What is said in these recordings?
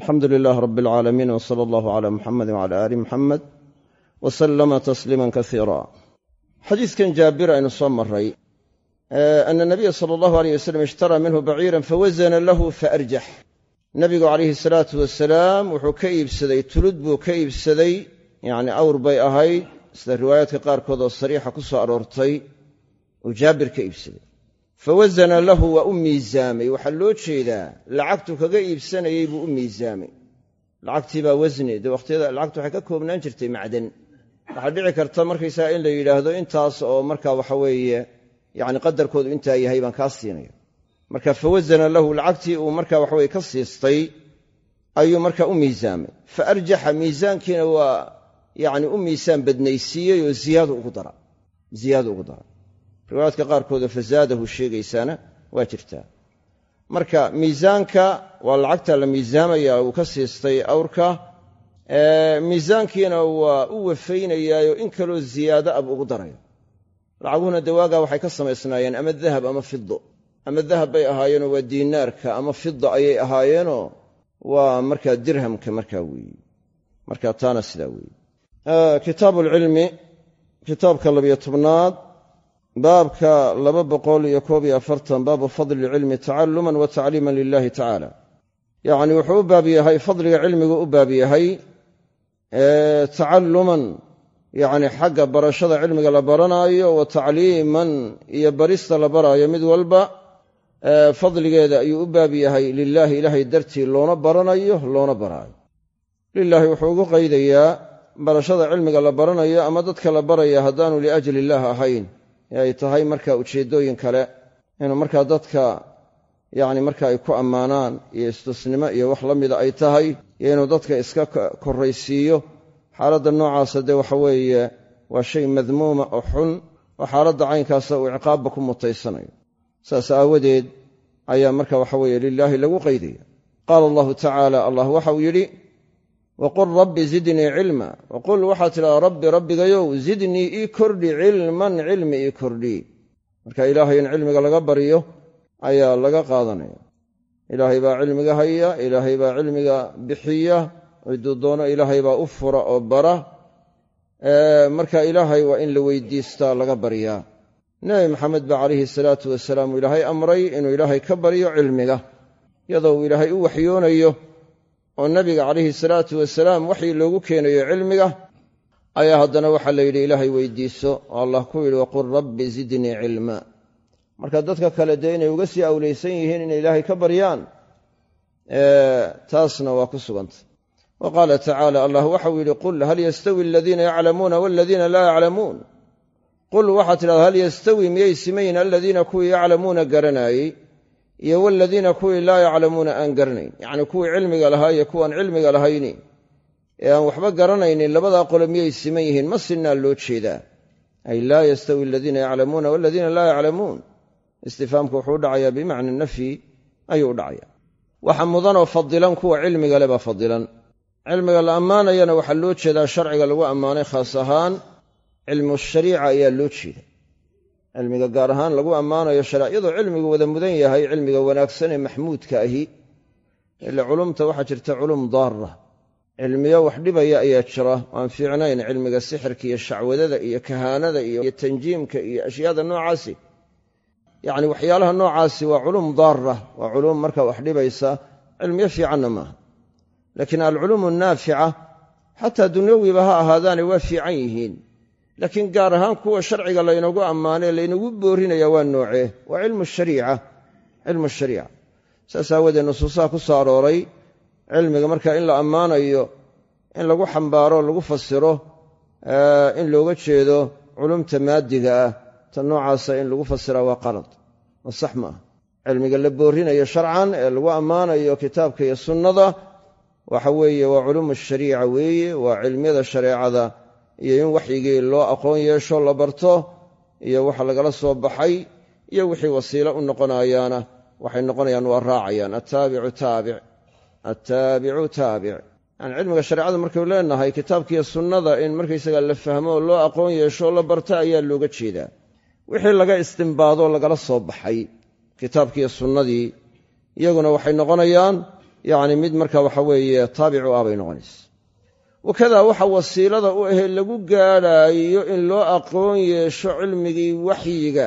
alxamdu lilaah rab alcaalamiin w sala allahu cala muxamedi wcala aali muxamed wa sallama tasliiman kasiira xadiidkan jaabir aynu soo maray ana nabiya sala allahu aleyh wasalam ishtaraa minhu baciiran fawasana lahu faarjax nabigu calayhi salaatu wasalaam wuxuu ka iibsaday tulud buu ka iibsaday yacni awr bay ahayd sida riwaayaadka qaarkood oo sariixa ku soo aroortay fawasana lahu waa u miisaamay waxaa loo jeedaa lacagtu kaga iibsanayey buu u miisaamay lacagtii baa wasni dee wakhtiyada lacagtu waxay ka koobnaan jirtay macdan waxaa dhici karta markaysaga in la yidhaahdo intaas oo marka waxa weeye yacni qadarkoodu intaa yahay baan kaa siinaya marka fawasana lahu lacagtii uu marka waxaweye ka siistay ayuu marka u miisaamay fa arjaxa miisaankiina waa yacni u miisaan badnaysiiyey oo ziyaadu ugu dara riwaayaadka qaarkoodoo fasaadahu sheegaysaana waa jirtaa marka miisaanka waa lacagta la miisaamaya uu ka siistay awrka miisaankiina waa u wafaynayaayoo in kaloo ziyaado ab ugu darayo. Lacaguhuna dawaagaa waxay ka samaysnaayeen ama dahab ama fido ama dahab bay ahaayeenoo waa diinaarka ama fida ayay ahaayeenoo waa markaa dirhamka markaa weeye marka taana sidaa weeye kitaabu kitaabka labiyo tobnaad baabka laba boqol iyo koob iyo afartan baabu fadli ilcilmi tacaluman wa tacliiman lilahi tacaala. Yacni wuxuu u baab yahay fadliga cilmigu u baab yahay tacaluman yacni xagga barashada cilmiga la baranaayo wa tacliiman iyo barista la baraayo mid walba fadligeeda ayuu u baab yahay lilaahi ilaahay dartii loona baranayo loona baraayo. Lilaahi wuxuu ugu qaydayaa barashada cilmiga la baranayo ama dadka la baraya haddaanu liajli illaah ahayn ee ay tahay marka ujeeddooyin kale inuu markaa dadka yacni marka ay ku ammaanaan iyo istusnimo iyo wax la mida ay tahay iyo inuu dadka iska korraysiiyo. Xaaladda noocaasa dee waxa weeye waa shay madmuuma oo xun oo xaaladda caynkaasa uu ciqaabba ku mutaysanayo. Saas aawadeed ayaa marka waxa weeye lilaahi lagu qaydaya qaala allahu tacaala allah waxauu yidhi waqul rabbi zidnii cilma waqul waxaad tidhahdaa rabbi rabbigayow zidnii ii kordhi cilman cilmi ii kordhi. marka ilaahay in cilmiga laga baryo ayaa laga qaadanaya. ilaahay baa cilmiga haya ilaahay baa cilmiga bixiya. ciduu doono ilaahay baa u fura oo bara. Marka ilaahay waa in la weydiistaa laga baryaa nebi maxamed baa calayhi salaatu wasalaam ilaahay amray inuu ilaahay ka baryo cilmiga iyadoo uu ilaahay u waxyoonayo oo nabiga calayhi salaatu wasalaam waxii loogu keenayo cilmiga ayaa haddana waxaa la yidhi ilaahay weydiiso. Oo allah ku yidhi waqul rabbi zidnii cilma. Marka dadka kale dee inay uga sii awlaysan yihiin inay ilaahay ka baryaan taasna waa ku sugantay wa qaala tacaala allah waxau yidhi qul hal yastawi aladiina yaclamuuna waladiina laa yaclamuun? Qul waxaad tidhahda hal yastawi miyay simayin aladiina kuwii yaclamuuna garanaayey iyo waladiina kuwii laa yaclamuuna aan garanayn. Yacnii kuwii cilmiga lahaa iyo kuwaan cilmiga lahayni. Ee aan waxba garanaynin labadaa qole miyay siman yihiin ma sinnaa loo jeedaa. Ay laa yastawi aladiina yaclamuuna waladiina laa yaclamuun. Istifaamku wuxuu dhacayaa bimacna nafyi ayuu u dhacaya waxa mudanoo fadilan kuwa cilmiga le fadilan cilmiga la ammaanayana waxaa loo jeedaa sharciga lagu ammaanay khaas ahaan cilmu shariica ayaa loo jeeda cilmiga gaar ahaan lagu ammaanayo iyadoo cilmigu wada mudan yahay cilmiga wanaagsan ee maxmuudka ahi ile culumta waxaa jirta culum daara cilmiyo wax dhibaya ayaa jira. Aan fiicnayn cilmiga sixirka iyo shacwadada iyo kahaanada iyo tanjiimka iyo ashyaada noocaasi. Yacni waxyaalaha noocaasi waa culum daara waa culum marka wax dhibaysa cilmiyo fiicanna maaha. Laakiin alculuum annaafica xataa dunyawiba ha ahaadaane waa fiican yihiin laakiin gaar ahaan kuwa sharciga laynagu ammaanay laynagu boorinaya waa noocee? Waa cilmu shariica saas aawadeed nusuusaha ku soo arooray cilmiga marka in la ammaanayo in lagu xambaaro lagu fasiro in looga jeedo culumta maadiga ah ta noocaasa in lagu fasiraa waa qalad. Oo sax ma ah cilmiga la boorinayo sharcan ee lagu ammaanayo kitaabka iyo sunnada waxa weeye waa culumu shariica weeye waa cilmiyada shareecada iyo in waxyigii loo aqoon yeesho la barto iyo waxa lagala soo baxay iyo wixii wasiilo u noqonayaana. Waxay noqonayaan waa raacayaan. Attaabicu taabic attaabicu taabic yani cilmiga shareecada markaynu leenahay kitaabkiiyo sunnada in markaysaga la fahmo oo loo aqoon yeesho la barto ayaa looga jeedaa. Wixii laga istimbaado lagala soo baxay kitaabkiiyo sunnadii iyaguna waxay noqonayaan yacni mid marka waxa weeye taabicu ah bay noqonaysa wakadaa waxa wasiilada u ahee lagu gaadhaayo in loo aqoon yeesho cilmigii waxyiga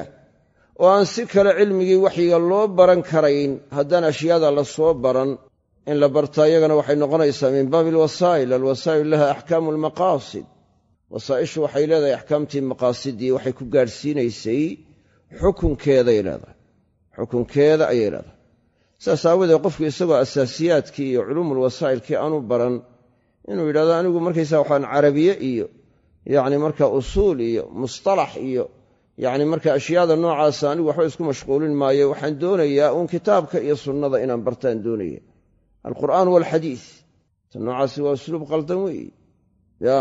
oo aan si kale cilmigii waxyiga loo baran karayn. Haddaan ashyaada la soo baran in la bartaa iyagana waxay noqonaysaa min baabi alwasaa'il. Alwasaa'il laha axkaamu almaqaasid wasaa'ishu waxay leedahay axkaamtii maqaasidii waxay ku gaadhsiinaysay xukunkeeday leedahay. Xukunkeeda ayay leedahay. Saas aawadeed qofku isagoo asaasiyaadkii iyo culuumulwasaa'ilkii aanu baran inuu yidhahdo anigu markaysaa waxaan carabiye iyo yacni marka usuul iyo mustalax iyo yacni marka ashyaada noocaasa anigu waxba isku mashquulin maayo. Waxaan doonayaa uun kitaabka iyo sunnada inaan bartaan doonaya alqur'aan waalxadiis ta noocaasi waa usluub qaldan weeye ya.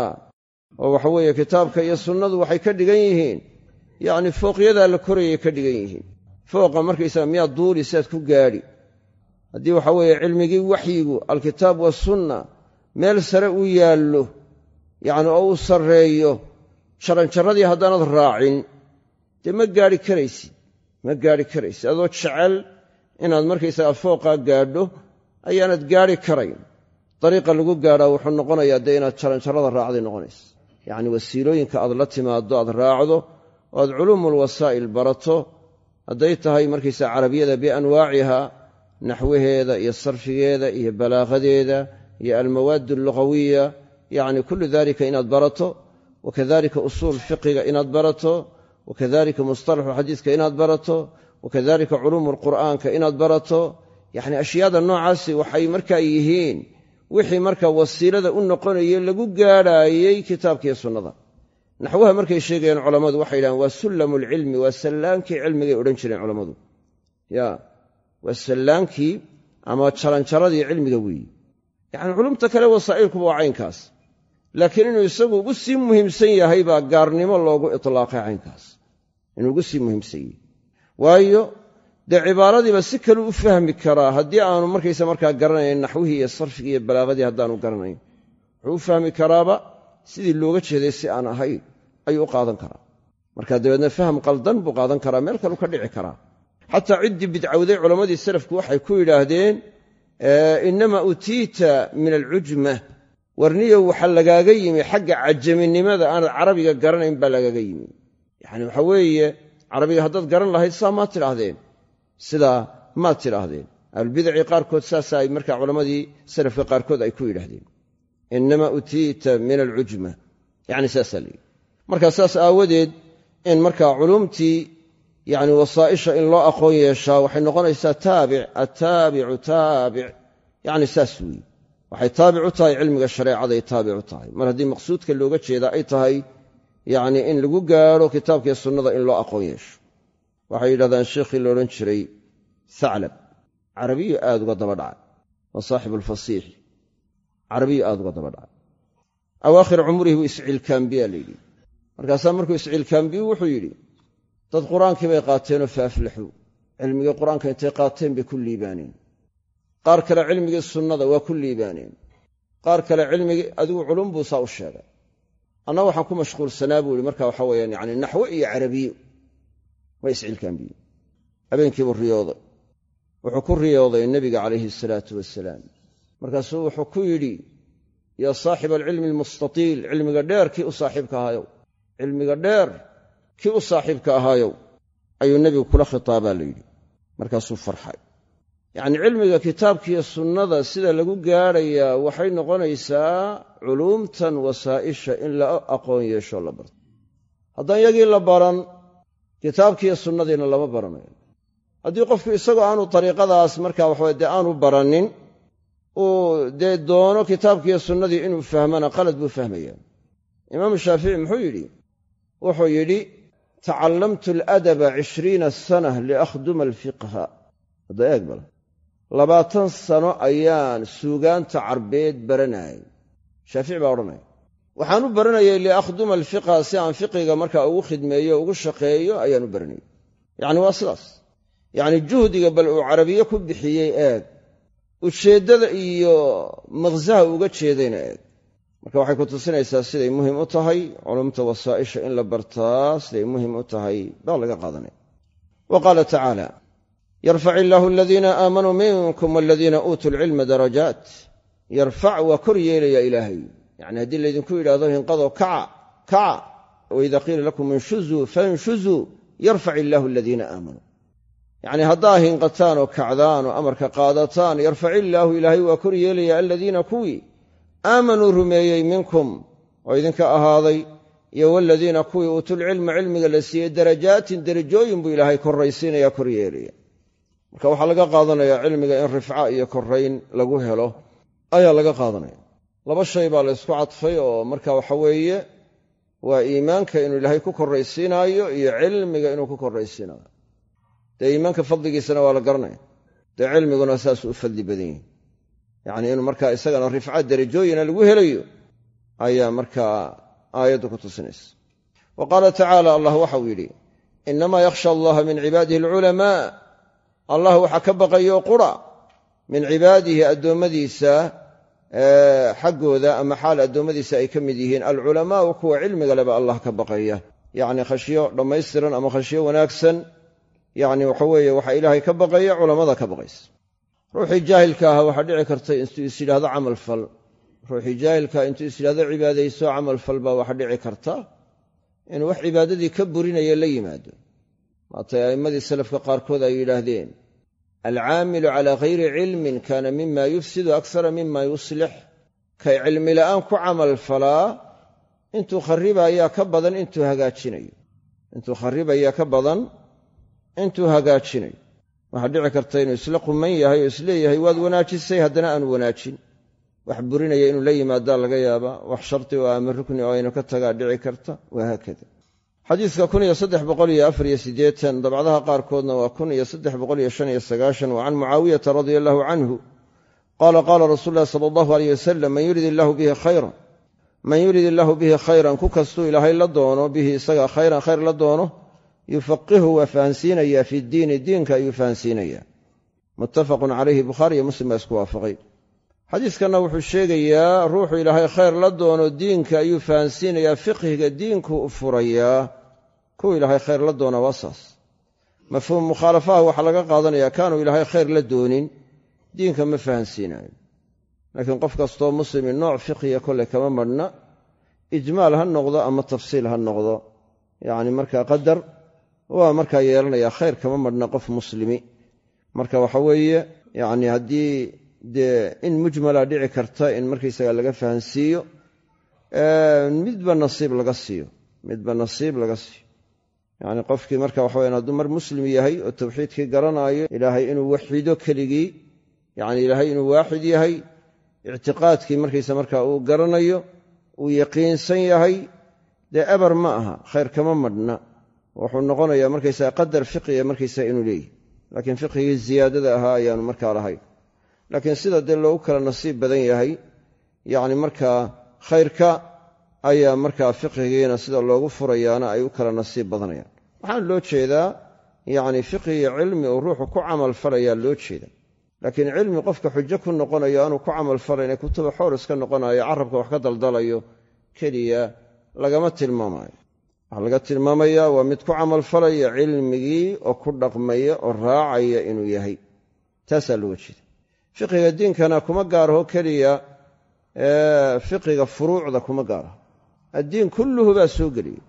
Oo waxa weeye kitaabka iyo sunnadu waxay ka dhigan yihiin. Yacni fooqyadaa la korayay ka dhigan yihiin. Fooqa markaysaga miyaa duuli siaad ku gaadhi. Haddii waxa weeye cilmigii waxyigu alkitaab waasunna meel sare u yaallo yacni oo u sarreeyo jaranjarradii haddaanad raacin dee ma gaadhi karaysid ma gaadhi karaysid. Adoo jecel inaad markaysaga fooqaa gaadho ayaanad gaadhi karayn. Dariiqa lagu gaadhaa wuxuu noqonayaa dee inaad jaranjarrada raacday noqonaysa yacni wasiilooyinka aad la timaaddo aad raacdo oo aad culuumulwasaa'il barato hadday tahay markaysaa carabiyada bianwaaciha naxwaheeda iyo sarfigeeda iyo balaaqadeeda iyo almawaad allugawiya yacni kullu dalika inaad barato wakadalika usuul fiqiga inaad barato wakadalika mustalaxu xadiiska inaad barato wakadalika culuumu alqur'aanka inaad barato. Yacni ashyaada noocaasi waxay markaa yihiin wixii marka wasiilada u noqonayey lagu gaadhaayey kitaabkiiyo sunnada. Naxwaha markay sheegayaan culammadu waxay yidhahaan waa sullamu lcilmi waa sallaankii cilmigay odhan jireen culammadu. Ya waa sallaankii ama jaranjaradii cilmiga weeyi yacni culumta kale wasaa'ilkuba waa caynkaas. Laakiin inuu isagu ugu sii muhiimsan yahay baa gaarnimo loogu itlaaqay caynkaas. Inuu ugu sii muhiimsan yahay. Waayo dee cibaaradiiba si kaleu u fahmi karaa haddii aanu markaysa markaa garanayn naxwihii iyo sarfigii iyo balaagadii haddaanu garanayn. Wuxuu u fahmi karaaba sidii looga jeeday si aan ahayn ayuu u qaadan karaa. Marka dabeedna faham qaldan buu qaadan karaa meel kaleu ka dhici karaa. Xataa ciddii bidcawday culammadii salafku waxay ku yidhaahdeen inama utiita min alcujma warniyow waxaa lagaaga yimi xagga cajaminimada aanad carabiga garanayn baa lagaaga yimi. Yacni waxa weeye carabiga haddaad garan lahayd saa maad tidhaahdeen. Sidaa maad tidhaahdeen. Ahlulbidacii qaarkood saasa ay markaa culammadii salafka qaarkood ay ku yidhaahdeen. Inama utiita min alcujma yacni saasaa layidhi marka saas aawadeed in markaa culuumtii yacni wasaa'isha in loo aqoon yeeshaa waxay noqonaysaa taabic attaabicu taabic. Yacni saas weeye. Waxay taabic u tahay cilmiga shareecaday taabic u tahay. Mar haddii maqsuudka looga jeeda ay tahay yacni in lagu gaadho kitaabkiiyo sunnada in loo aqoon yeesho. Waxay yidhahdaan sheikhii la odhan jiray thaclab carabiyu aad uga daba dhacay. Waa saaxibu alfasiixi carabiyu uga daba dhacay. Awaakhir cumrihi buu isciilkaambiya la yidhi. Markaasaa markuu isciilkaambiyu wuxuu yidhi dad qur'aankii bay qaateenoo fa aflaxuu cilmigii qur'aanka intay qaateen bay ku liibaaneen. Qaar kale cilmigii sunnada waa ku liibaaneen. Qaar kale cilmigii adigu culum buu saa u sheegay. Anna waxaan ku mashquulsanaa buu yihi marka waxa weyaan yani naxwo iyo carabiyo. Waa isciilkaambiye habeenkiibuu riyooday. Wuxuu ku riyooday nebiga calayhi asalaatu wasalaam markaasuu wuxuu ku yidhi yaa saaxiba alcilmi almustatiil cilmiga dheer kii u saaxiibka ahaayow cilmiga dheer kii u saaxiibka ahaayow ayuu nebigu kula khitaabaa la yidhi. Markaasuu farxay. Yacnii cilmiga kitaabkiiyo sunnada sida lagu gaadhayaa waxay noqonaysaa culuumtan wasaa'isha in la aqoon yeesho la barto. Haddaan yagii la baran kitaabkiiyo sunnadiina lama baranayo. Haddii qofku isagoo aanu dariiqadaas markaa waxawe dee aanu baranin uu dee doono kitaabkiiyo sunnadii inuu fahmana qalad buu fahmayaa. Imaamu shaafici muxuu yidhi? Wuxuu yidhi tacallamtu aladaba cishriina sana liakhduma alfiqha. Hadda eeg bal. Labaatan sano ayaan suugaanta carbeed baranayay shaafici baa odhanaya waxaan u baranayay liakhduma alfiqha si aan fiqiga markaa ugu khidmeeyo ugu shaqeeyo ayaan u baranayay yacni waa sidaas. Yacni juhdiga bal uu carabiye ku bixiyey eeg. Ujeeddada iyo maqsaha uga jeedayna eeg marka waxay ku tusinaysaa siday muhiim u tahay culumta wasaa'isha in la bartaa siday muhiim u tahay baa laga qaadanaya wa qaala tacaala yarfac illaahu aladiina aamanuu minkum waladiina uutuu lcilma darajaat. Yarfac waa kor yeelaya ilaahay. Yacni haddii laydinku yidhahdo hinqadoo kaca kaca waida qiila lakum inshuzuu fanshuzuu yarfac illaahu aladiina aamanuu yacni haddaa hinqataan oo kacdaan oo amarka qaadataan yarfac illaahu ilaahay waa kor yeelaya aladiina kuwii aamanuu rumeeyey minkum oo idinka ahaaday iyo waladiina kuwii uutulcilma cilmiga la siiyey darajaatin derajooyin buu ilaahay korraysiinaya kor yeelaya marka waxaa laga qaadanayaa cilmiga in rifca iyo korayn lagu helo ayaa laga qaadanaya. Laba shay baa la ysku cadfay oo marka waxa weeye waa iimaanka inuu ilaahay ku korraysiinaayo iyo cilmiga inuu ku korraysiinaayo. Dee iimaanka fadligiisana waa la garanaya. Dee cilmiguna saasuu u fadli badan yihi yacni inuu markaa isagana rifca derajooyina lagu helayo ayaa markaa aayaddu ku tusinaysa. Wa qaala tacaala allah waxau yidhi inamaa yakhsha allaha min cibaadihi alculamaa. Allah waxaa ka baqayo qura min cibaadihi addoommadiisa xaggooda ama xaal addoommadiisa ay ka mid yihiin alculamaau kuwa cilmiga leba allah ka baqaya. Yacni khashyo dhammaystiran ama khashyo wanaagsan yacni waxa weeye waxaa ilaahay ka baqaya culammada ka baqaysa ruuxii jaahilka ahaa waxaa dhici karta intuu is yidhahdo camal fal. Ruuxii jaahilkaa intuu is yidhahdo cibaadayso camal fal baa waxaa dhici karta inuu wax cibaadadii ka burinaya la yimaado. Maatay a'immadii salafka qaarkood ay yidhaahdeen alcaamilu calaa hayri cilmin kaana mima yufsidu aksara mima yuslix. Kay cilmi la'aan ku camal falaa intuu kharibayaa ka badan intuu hagaajinayo. Intuu kharibayaa ka badan intuu hagaajinayo waxaa dhici karta inuu isla quman yahay oo is leeyahay waad wanaajisay haddana aanu wanaajin. Wax burinaya inuu la yimaadaa laga yaabaa wax sharti oo ama rukni oo aynu ka tagaa dhici karta wahaakada xadiidka dabcdaha qaarkoodna waa wa can mucaawiyata radia allahu canhu qaala qaala rasuulu llahi sala allahu aleyh wasalam man yurid illahu bihi khayran man yurid illaahu bihi khayran ku kastuu ilaahay la doono bihi isaga khayran khayr la doono yufaqihu waa fahansiinayaa fi diini diinka ayuu fahansiinayaa muttafaqun calayhi bukhaari iyo muslim baa isku waafaqay. Xadiiskanna wuxuu sheegayaa ruuxu ilaahay khayr la doono diinka ayuu fahansiinayaa fiqhiga diinku u furayaa kuwa ilaahay khayr la doona waa saas. Mafhuum mukhaalafaha waxaa laga qaadanayaa kaanuu ilaahay khayr la doonin diinka ma fahansiinayo laakiin qof kastoo muslimi nooc fiqhiga kolley kama madhna ijmaal ha noqdo ama tafsiil ha noqdo. Yacni markaa qadar waa markaa yeelanayaa khayr kama madhna qof muslimi. Marka waxa weeye yacni haddii dee in mujmala dhici karta in markaysaga laga fahansiiyo midba nasiib laga siiyo. Midba nasiib laga siiyo. Yacni qofkii marka waxa weyan hadduu mar muslim yahay oo tawxiidkii garanaayo ilaahay inuu waxido keligii yacni ilaahay inuu waaxid yahay ictiqaadkii markaysa marka uu garanayo uu yaqiinsan yahay dee eber ma aha khayr kama madhna wuxuu noqonayaa markaysaa qadar fiqiga markaysaa inuu leeyahy. Laakiin fiqigii ziyaadada ahaa ayaanu markaa lahayn laakiin sida dee loogu kala nasiib badan yahay yacni markaa khayrka ayaa markaa fiqigiina sida loogu furayaana ay u kala nasiib badanayaan. Waxaana loo jeedaa yacni fiqiga cilmi uu ruuxu ku camal falayaa loo jeeda laakiin cilmi qofka xujo ku noqonayo aanu ku camal falayn ee kutuba xoor iska noqonayo carabka wax ka daldalayo keliya lagama tilmaamayo waxaa laga tilmaamayaa waa mid ku camalfalaya cilmigii oo ku dhaqmaya oo raacaya inuu yahay. Taasaa looga jeeda fiqiga diinkana kuma gaaraho keliya fiqiga furuucda kuma gaaraho addiin kulluhu baa soo geliyey.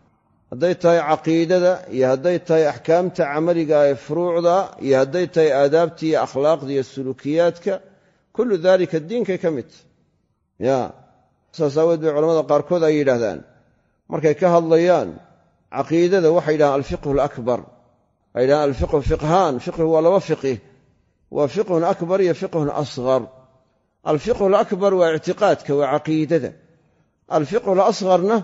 Hadday tahay caqiidada iyo hadday tahay axkaamta camaliga ee furuucda iyo hadday tahay aadaabta iyo akhlaaqda iyo suluukiyaadka kullu daalika diinkay ka mid tahy ya saas aaweed bay culamada qaarkood ay yidhaahdaan. Markay ka hadlayaan caqiidada waxay yidhahaan alfiqhu alakbar. Ay yidhahaan alfiqhu fiqhaan. Fiqhu waa laba fiqih waa fiqhun akbar iyo fiqhun asghar. Alfiqhu alakbar waa ictiqaadka waa caqiidada alfiqhu alasgharna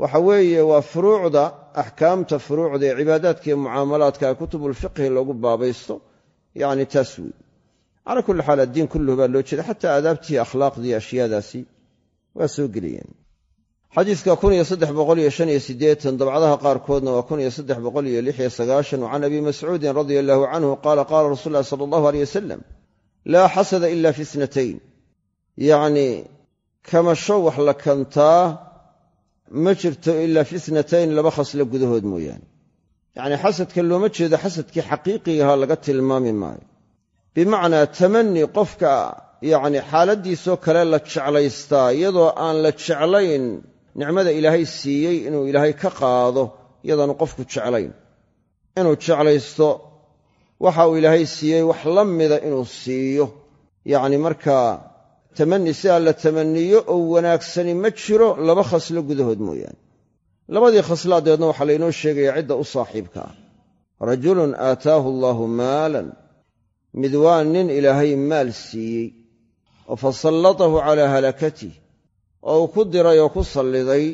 waxa weeye waa furuucda axkaamta furuucda ee cibaadaadka iyo mucaamalaadka ee kutubulfiqhi loogu baabaysto. Yacni taas wey calaa kulli xaal addiin kulluhu baa loo jeeda xataa aadaabtii akhlaaqdii ashyaadaasi waa soo gelayeen xadiidka kun iyo saddex boqol iyo shan iyo siddeetan dabcadaha qaarkoodna waa kun iyo saddex boqol iyo lix iyo sagaashan can abi mascuudin radia allahu canhu qaala qaala rasul ulahi sala allahu aleyh wasalam laa xasada ila fi snatayn yacnii kamasho wax la kantaa ma jirto ilaa fi snatayn laba khaslo gudahood mooyaane. Yacni xasadka looma jeedo xasadkii xaqiiqigaha laga tilmaami maayo. Bimacnaa tamani qofka yacni xaaladdiisoo kale la jeclaystaa iyadoo aan la jeclayn nicmada ilaahay siiyey inuu ilaahay ka qaado iyadaanu qofku jeclayn. Inuu jeclaysto waxa uu ilaahay siiyey wax la mida inuu siiyo. Yacni markaa tamani sidaa la tamaniyo oo wanaagsani ma jiro laba khaslo gudahood mooyaane. Labadii khaslaadeedna waxaa laynoo sheegayaa cidda u saaxiibka ah. Rajulun aataahu allaahu maalan mid waa nin ilaahay maal siiyey oo fasallatahu calaa halakatih oo uu ku diray oo ku salliday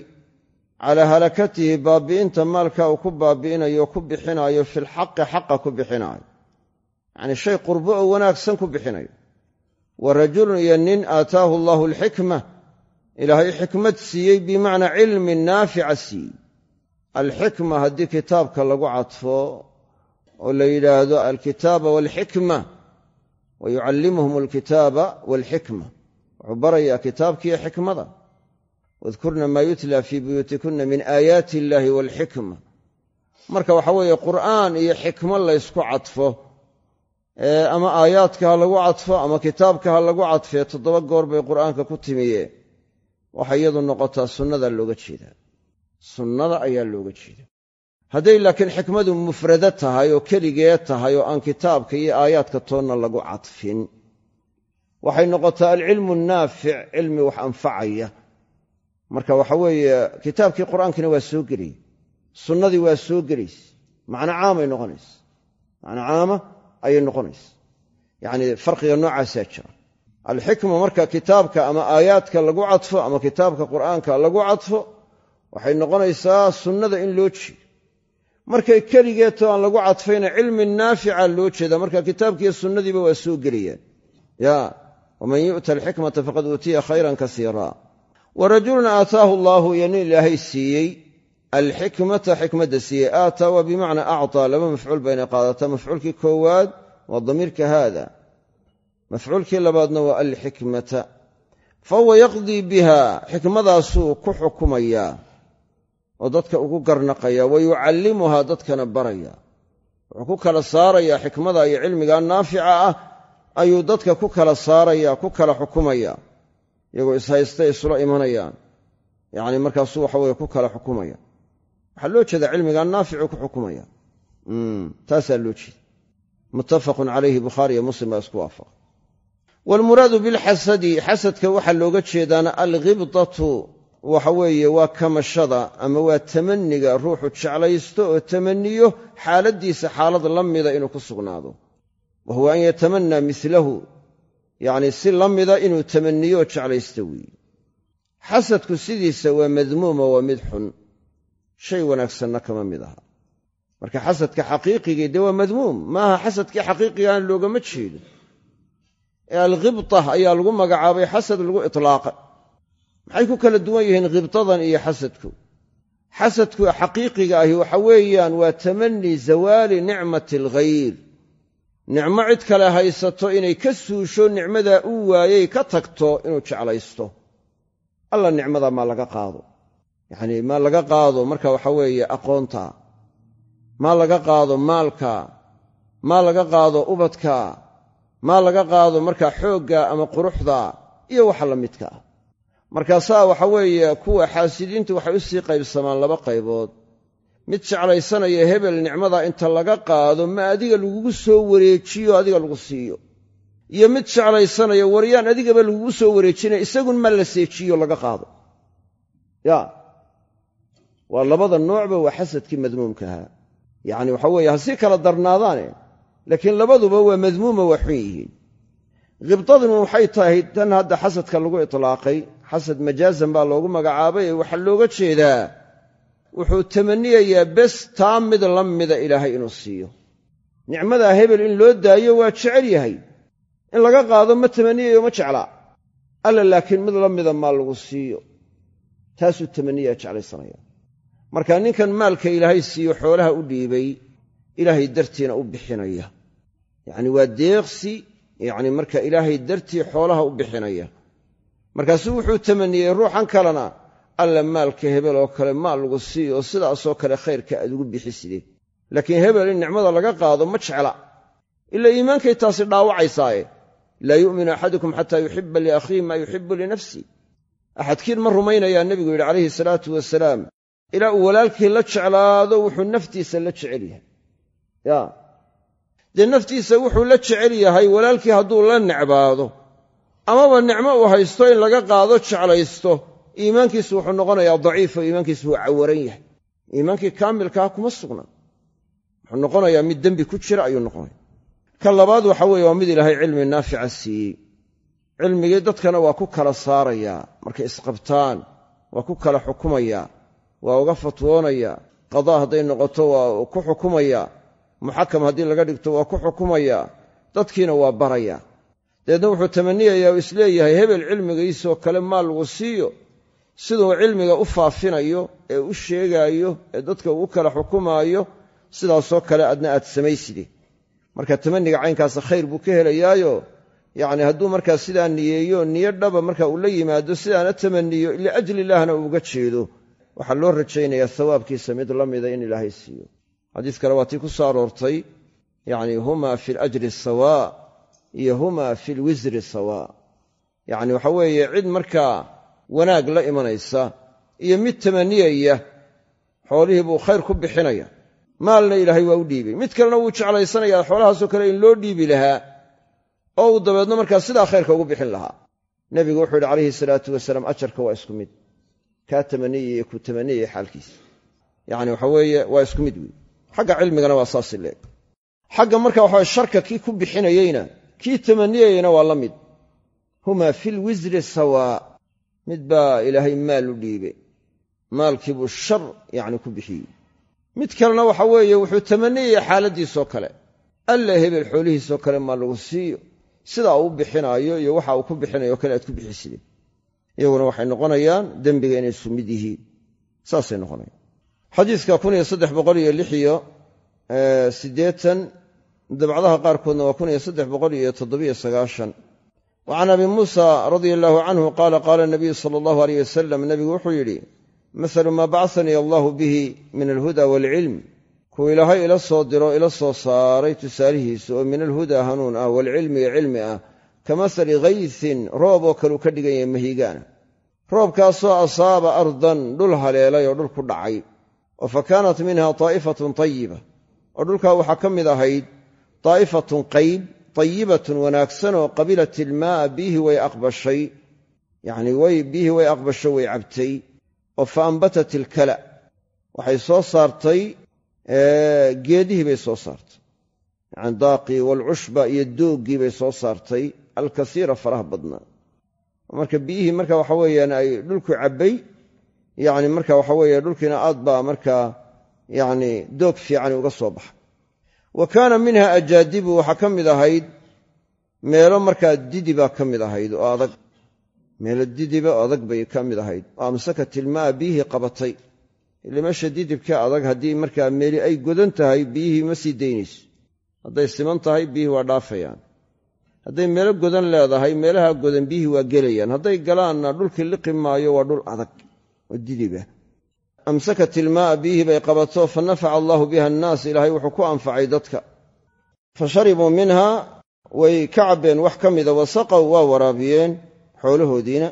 calaa halakatihi baabbi'inta maalka uu ku baabbi'inayo oo ku bixinaayo filxaqi xaqa ku bixinaayo. Yacnii shay qurbo oo wanaagsan ku bixinayo. Wa rajulun iyo nin aataahu allaahu alxikma ilaahay xikmad siiyey bimacnaa cilmi naafica siiyey. Alxikma haddii kitaabka lagu cadfo oo la yidhaahdo alkitaaba waalxikma wa yucallimuhum alkitaaba waalxikma wuxuu barayaa kitaabkiiyo xikmada. Wadkurna maa yutla fii buyuutikunna min aayaati illaahi waalxikma marka waxa weeye qur'aan iyo xikmo laysku cadfo ama aayaadka ha lagu cadfo ama kitaabka ha lagu cadfee toddoba goor bay qur'aanka ku timiye waxay iyadu noqotaa sunnada looga jeedaa. Sunnada ayaa looga jeeda hadday laakiin xikmadu mufrado tahay oo keligee tahay oo aan kitaabka iyo aayaadka toonna lagu cadfin waxay noqotaa alcilmu naafic cilmi wax anfacaya. Marka waxa weeye kitaabkii qur'aankiina waa soo gelaya sunnadii waa soo gelaysa. Macna caamay noqonaysa. Macna caama ayay noqonaysa. Yacnii farqiga noocaasaa jira. Alxikma marka kitaabka ama aayaadka lagu cadfo ama kitaabka qur'aanka lagu cadfo waxay noqonaysaa sunnada in loo jeedo. Markay keligeeto aan lagu cadfayna cilmi naafica loo jeeda marka kitaabkiiyo sunnadiiba waa soo gelayaan ya waman yu'ta alxikmata faqad uutiya khayran kasiira wa rajulun aataahu allaahu iyo nin ilaahay siiyey alxikmata xikmadda siiyey aataa waa bimacnaa acطaa laba mafcuul bayna qaadataa mafcuulkii koowaad waa damiirka haada mafcuulkii labaadna waa alxikmata fahuwa yaqdii biha xikmadaasuu ku xukumayaa oo dadka ugu garnaqaya wa yucallimuhaa dadkana baraya wuxuu ku kala saarayaa xikmada iyo cilmiga naafica ah ayuu dadka ku kala saaraya ku kala xukumaya iyagoo ishaystay isula imanayaan yacni markaasuu waxa weye ku kala xukumaya. Waxaa loo jeedaa cilmiga naaficuu ku xukumaya. Taasaa loo jeeda muttafaqun calayhi bukhaari iyo muslim baa isku waafaqa waalmuraadu bilxasadi xasadka waxaa looga jeedaana alkhibdatu waxa weeye waa kamashada ama waa tamaniga ruuxu jeclaysto oo tamaniyo xaaladdiisa xaalad la mida inuu ku sugnaado wa huwa an yatamannaa milahu yacni si la mida inuu tamaniyo oo jeclaysto weeye xasadku sidiisa waa madmuuma waa mid xun. Shay wanaagsanna kama mid aha. Marka xasadka xaqiiqigii dee waa madmuum. Maaha xasadkii xaqiiqigaan loogama jeedo ee alkhibta ayaa lagu magacaabay xasad lagu itlaaqa maxay ku kala duwan yihiin khibtadan iyo xasadku? Xasadku xaqiiqiga ahi waxa waa tamanii zawaali nicmati alghayr nicmo cid kale haysato inay ka suusho nicmadaa u waayey ka tagto inuu jeclaysto. Alla nicmada maa laga qaado. Yacnii maa laga qaado marka waxa weeye aqoonta. Maa laga qaado maalka. Maa laga qaado ubadka. Maa laga qaado markaa xoogga ama quruxda iyo waxa la midka. Ah markaasaa waxa weeye kuwa xaasidiintu waxay u sii qaybsamaan laba qaybood mid jeclaysanaya hebel nicmada inta laga qaado ma adiga lagugu soo wareejiyo adiga lagu siiyo. Iyo mid jeclaysanaya waryaan adigaba lagugu soo wareejinaya isagun ma la seejiyo laga qaado. Ya. Waa labada noocba waa xasadkii madmuumkahaa yacni waxa weeye ha kala darnaadaane laakiin labaduba waa madmuuma waa xun yihiin. Khibdaduna waxay tahay tan hadda xasadka lagu itlaaqay xasad majaazan baa loogu magacaabay ee waxaa looga jeedaa wuxuu tamaniyayaa bes taa mid la mida ilaahay inuu siiyo. Nicmadaa hebel in loo daayo waa jecel yahay. In laga qaado ma tamaniyayo ma jeclaa. Alla laakiin mid la mida maa lagu siiyo. Taasuu tamaniyaa jeclaysanaya marka ninkan maalka ilaahay siiyo xoolaha u dhiibay ilaahay dartiina u bixinaya. Yacni waa deeqsi yacni marka ilaahay dartii xoolaha u bixinaya. Markaasuu wuxuu tamaniyey ruuxan kalena alla maalka hebel oo kale maal lagu siiyo oo sidaasoo kale khayrka aad ugu bixiside laakiin hebel in nicmada laga qaado ma jecla. Ila iimaankay taasi dhaawacaysaaye laa yu'minu axadukum xataa yuxiba liakhiihi maa yuxibu linafsi axadkiin ma rumaynayaa nebigu yidhi calayhi salaatu wasalaam ilaa uu walaalkii la jeclaado wuxuu naftiisa la jecel yahay. Ya. Dee naftiisa wuxuu la jecel yahay walaalkii hadduu la necbaado amaba nicmo uu haysto in laga qaado jeclaysto iimaankiisu wuxuu noqonayaa daciifo iimaankiisu wuu cawaran yahay. Iimaankii kaamilkaa kuma sugna wuxuu noqonayaa mid dembi ku jira ayuu noqonaya ka labaad waxa weeye waa mid ilaahay cilmi naafica siiyey. Cilmigii dadkana waa ku kala saarayaa markay isqabtaan waa ku kala xukumayaa waa uga fatwoonaya qadaa hadday noqoto waa ku xukumaya muxakam haddii laga dhigto waa ku xukumaya dadkiina waa baraya dabeedna wuxuu tamaniyayaa uu is leeyahay hebel cilmigiisoo kale maal lagu siiyo siduu cilmiga u faafinayo ee u sheegaayo ee dadka uu u kala xukumaayo sidaasoo kale adna aad samayside marka tamaniga caynkaasa khayr buu ka helayaayo yacni hadduu markaa sidaa niyeeyo niyo dhaba marka uu yimaado sidaana tamaniyo liajli illaahna uu uga jeedo. Waxaa loo rajaynayaa hawaabkiisa mid la mida in ilaahay siiyo. Xadiis kale waa tii ku soo aroortay yacni huma fi alajri sawa iyo huma fi lwisri sawa yacni waxa weeye cid markaa wanaag la imanaysa iyo mid tamaniyaya xoolihii buu khayr ku bixinaya. Maalna ilaahay waa u dhiibay. Mid kalena wuu jeclaysanayaa xoolahaasoo kale in loo dhiibi lahaa oo uu dabeedno markaa sidaa khayrka ugu bixin lahaa. Nebigu wuxuu yidhi calayhi salaatu wasalaam ajarka waa isku mid. Kaa tamaniyaya iyo ku tamaniyaya xaalkiisa yacni waxa weeye waa isku mid wey xagga cilmigana waa saasi leeg xagga marka waxa sharka kii ku bixinayeyna kii tamaniyayeyna waa la mid. Humaa fi lwisri sawaa mid baa ilaahay maal u dhiibay. Maalkiibuu shar yacni ku bixiyey. Mid kalena waxa weeye wuxuu tamaniyaya xaaladdiisoo kale. Alla hebel xoolihiisoo kale maa lagu siiyo. Sidaa uu bixinaayo iyo waxa uu ku bixinayo kale aad ku bixiside iyaguna waxay noqonayaan dembiga inay isu mid yihiin. Saasay noqonayaan. Xadiidka kun iyo saddex boqol iyo lix iyo siddeetan dabcdaha qaarkoodna waa kun iyo saddex boqol iyo toddobiyo sagaashan wa can abi muusa radia allaahu canhu qaala qaala nabiyu sala allahu aleyh wasalam nebigu wuxuu yidhi mahalu maa bacanii allahu bihi min alhuda waalcilm kuu ilaahay ila soo diro ila soo saaray tusaalihiisa oo min alhudaa hanuun ah waalcilmi iyo cilmi ah ka masali haysin roob oo kaleu ka dhigan yahay mahiigaana roobkaasoo asaaba ardan dhul haleelay oo dhul ku dhacay oo fa kaanat minha taa'ifatun tayiba oo dhulkaa waxaa ka mid ahayd daa'ifatun qayb tayibatun wanaagsan oo qabilat ilmaa'a biyihii way aqbashay yacnii way biyihii way aqbasho way cabtay oo fa ambatat ilkala waxay soo saartay geedihii bay soo saartay yacni daaqii waalcushba iyo dooggii bay soo saartay alkasiira faraha badnaa marka biyihii marka waxa weeyaan ay dhulku cabbay yacni marka waxa weeye dhulkiina aad baa markaa yacni doog fiicani uga soo baxay wa kaana minha ajaadibu waxaa ka mid ahayd meelo markaa didibaa ka mid ahayd oo adag. Meelo didiba adag bay ka mid ahayd. Oo amsakat ilmaa biyihii qabatay. Ile meesha didibka adag haddii markaa meeli ay godan tahay biyihii ma sii daynayso hadday siman tahay biyihii waa dhaafayaan. Hadday meelo godan leedahay meelaha godan biyihii waa gelayaan. Hadday galaanna dhulkii liqi maayo waa dhul adag oo didiba amsakat ilmaa'a biyihii bay qabato fa nafaca allaahu biha annaas ilaahay wuxuu ku anfacay dadka. Fa sharibuu minha way ka cabbeen wax ka mida wasaqaw waa waraabiyeen xoolahoodiina